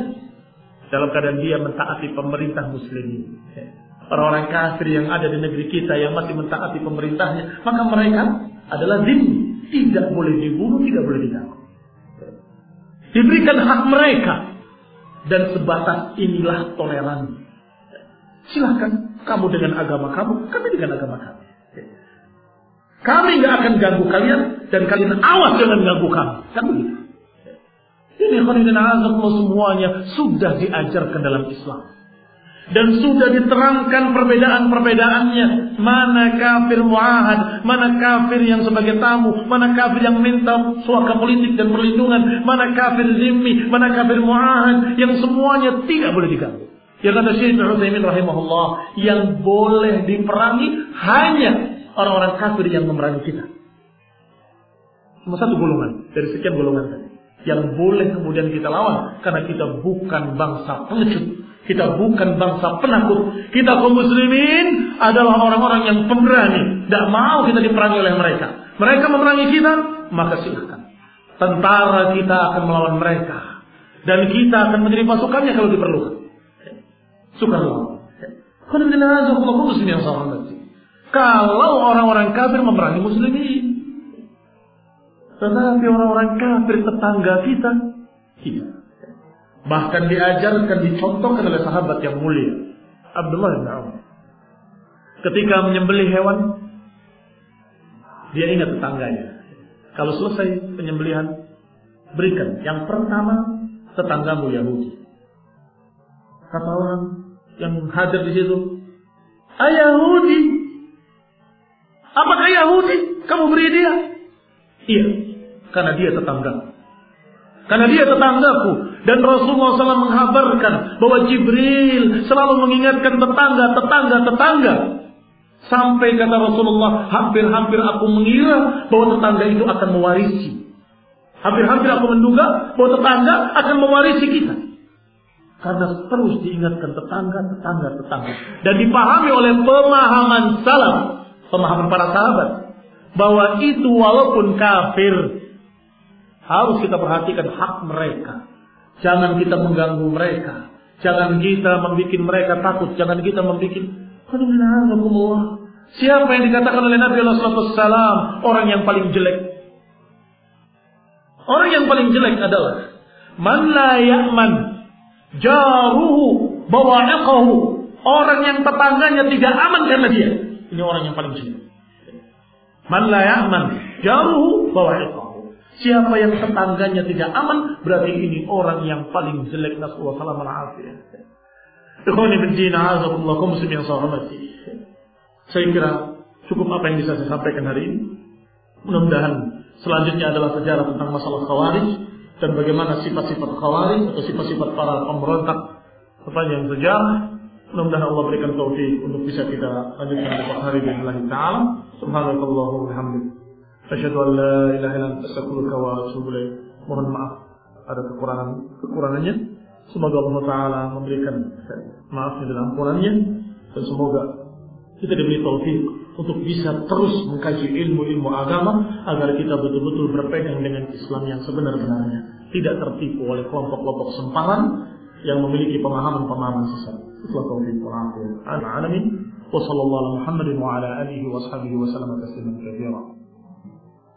dalam keadaan dia mentaati pemerintah muslimin. Orang-orang kafir yang ada di negeri kita yang masih mentaati pemerintahnya, maka mereka adalah zimmi, tidak boleh dibunuh, tidak boleh diganggu. Diberikan hak mereka dan sebatas inilah toleransi. Silahkan kamu dengan agama kamu, kami dengan agama kami. Kami nggak akan ganggu kalian dan kalian awas jangan ganggu kami. Kan begitu. Ini khonidina semuanya sudah diajarkan dalam Islam. Dan sudah diterangkan perbedaan-perbedaannya. Mana kafir muahad, mana kafir yang sebagai tamu, mana kafir yang minta suaka politik dan perlindungan, mana kafir zimmi, mana kafir muahad, yang semuanya tidak boleh diganggu. Yang kata Syekh Utsaimin rahimahullah, yang boleh diperangi hanya orang-orang kafir yang memerangi kita. Cuma satu golongan dari sekian golongan tadi yang boleh kemudian kita lawan karena kita bukan bangsa pengecut, kita bukan bangsa penakut. Kita kaum muslimin adalah orang-orang yang pemberani, tidak mau kita diperangi oleh mereka. Mereka memerangi kita, maka silahkan. Tentara kita akan melawan mereka dan kita akan menjadi pasukannya kalau diperlukan. Sukarlah. Kalau orang-orang kafir memerangi muslimin, tetapi orang-orang kafir tetangga kita tidak. Bahkan diajarkan, dicontohkan oleh sahabat yang mulia. Abdullah bin Umar. Ketika menyembelih hewan, dia ingat tetangganya. Kalau selesai penyembelihan, berikan. Yang pertama, tetanggamu Yahudi. Kata orang yang hadir di situ, Ah Yahudi, apakah Yahudi? Kamu beri dia? Iya, karena dia tetangga. Karena dia tetanggaku. Dan Rasulullah SAW menghabarkan bahwa Jibril selalu mengingatkan tetangga, tetangga, tetangga. Sampai kata Rasulullah, hampir-hampir aku mengira bahwa tetangga itu akan mewarisi. Hampir-hampir aku menduga bahwa tetangga akan mewarisi kita. Karena terus diingatkan tetangga, tetangga, tetangga. Dan dipahami oleh pemahaman salam, pemahaman para sahabat. Bahwa itu walaupun kafir, harus kita perhatikan hak mereka. Jangan kita mengganggu mereka. Jangan kita membuat mereka takut. Jangan kita membuat Siapa yang dikatakan oleh Nabi Allah SAW orang yang paling jelek? Orang yang paling jelek adalah man la ya'man jaruhu bawa'iqahu. Orang yang tetangganya tidak aman karena dia. Ini orang yang paling jelek. Man la ya'man jaruhu bawa'iqahu. Siapa yang tetangganya tidak aman, berarti ini orang yang paling jelek. Kaum muslim yang saya kira cukup apa yang bisa saya sampaikan hari ini. Mudah-mudahan selanjutnya adalah sejarah tentang masalah khawarij dan bagaimana sifat-sifat khawarij atau sifat-sifat para pemberontak sepanjang sejarah. Mudah-mudahan Allah berikan taufik untuk bisa kita lanjutkan besok hari dengan Allah Ta'ala. Subhanallah bihamdika. Asyhadu an la ilaha illa anta astaghfiruka wa atubu ilaik. Mohon maaf ada kekurangan kekurangannya. Semoga Allah taala memberikan maaf dan ampunannya dan semoga kita diberi taufik untuk bisa terus mengkaji ilmu-ilmu agama agar kita betul-betul berpegang dengan Islam yang sebenar-benarnya, tidak tertipu oleh kelompok-kelompok sempalan yang memiliki pemahaman-pemahaman sesat. Itulah taufik wabarakatuh. alamin. Ala Muhammadin wa ala alihi wa sahbihi wa sallam.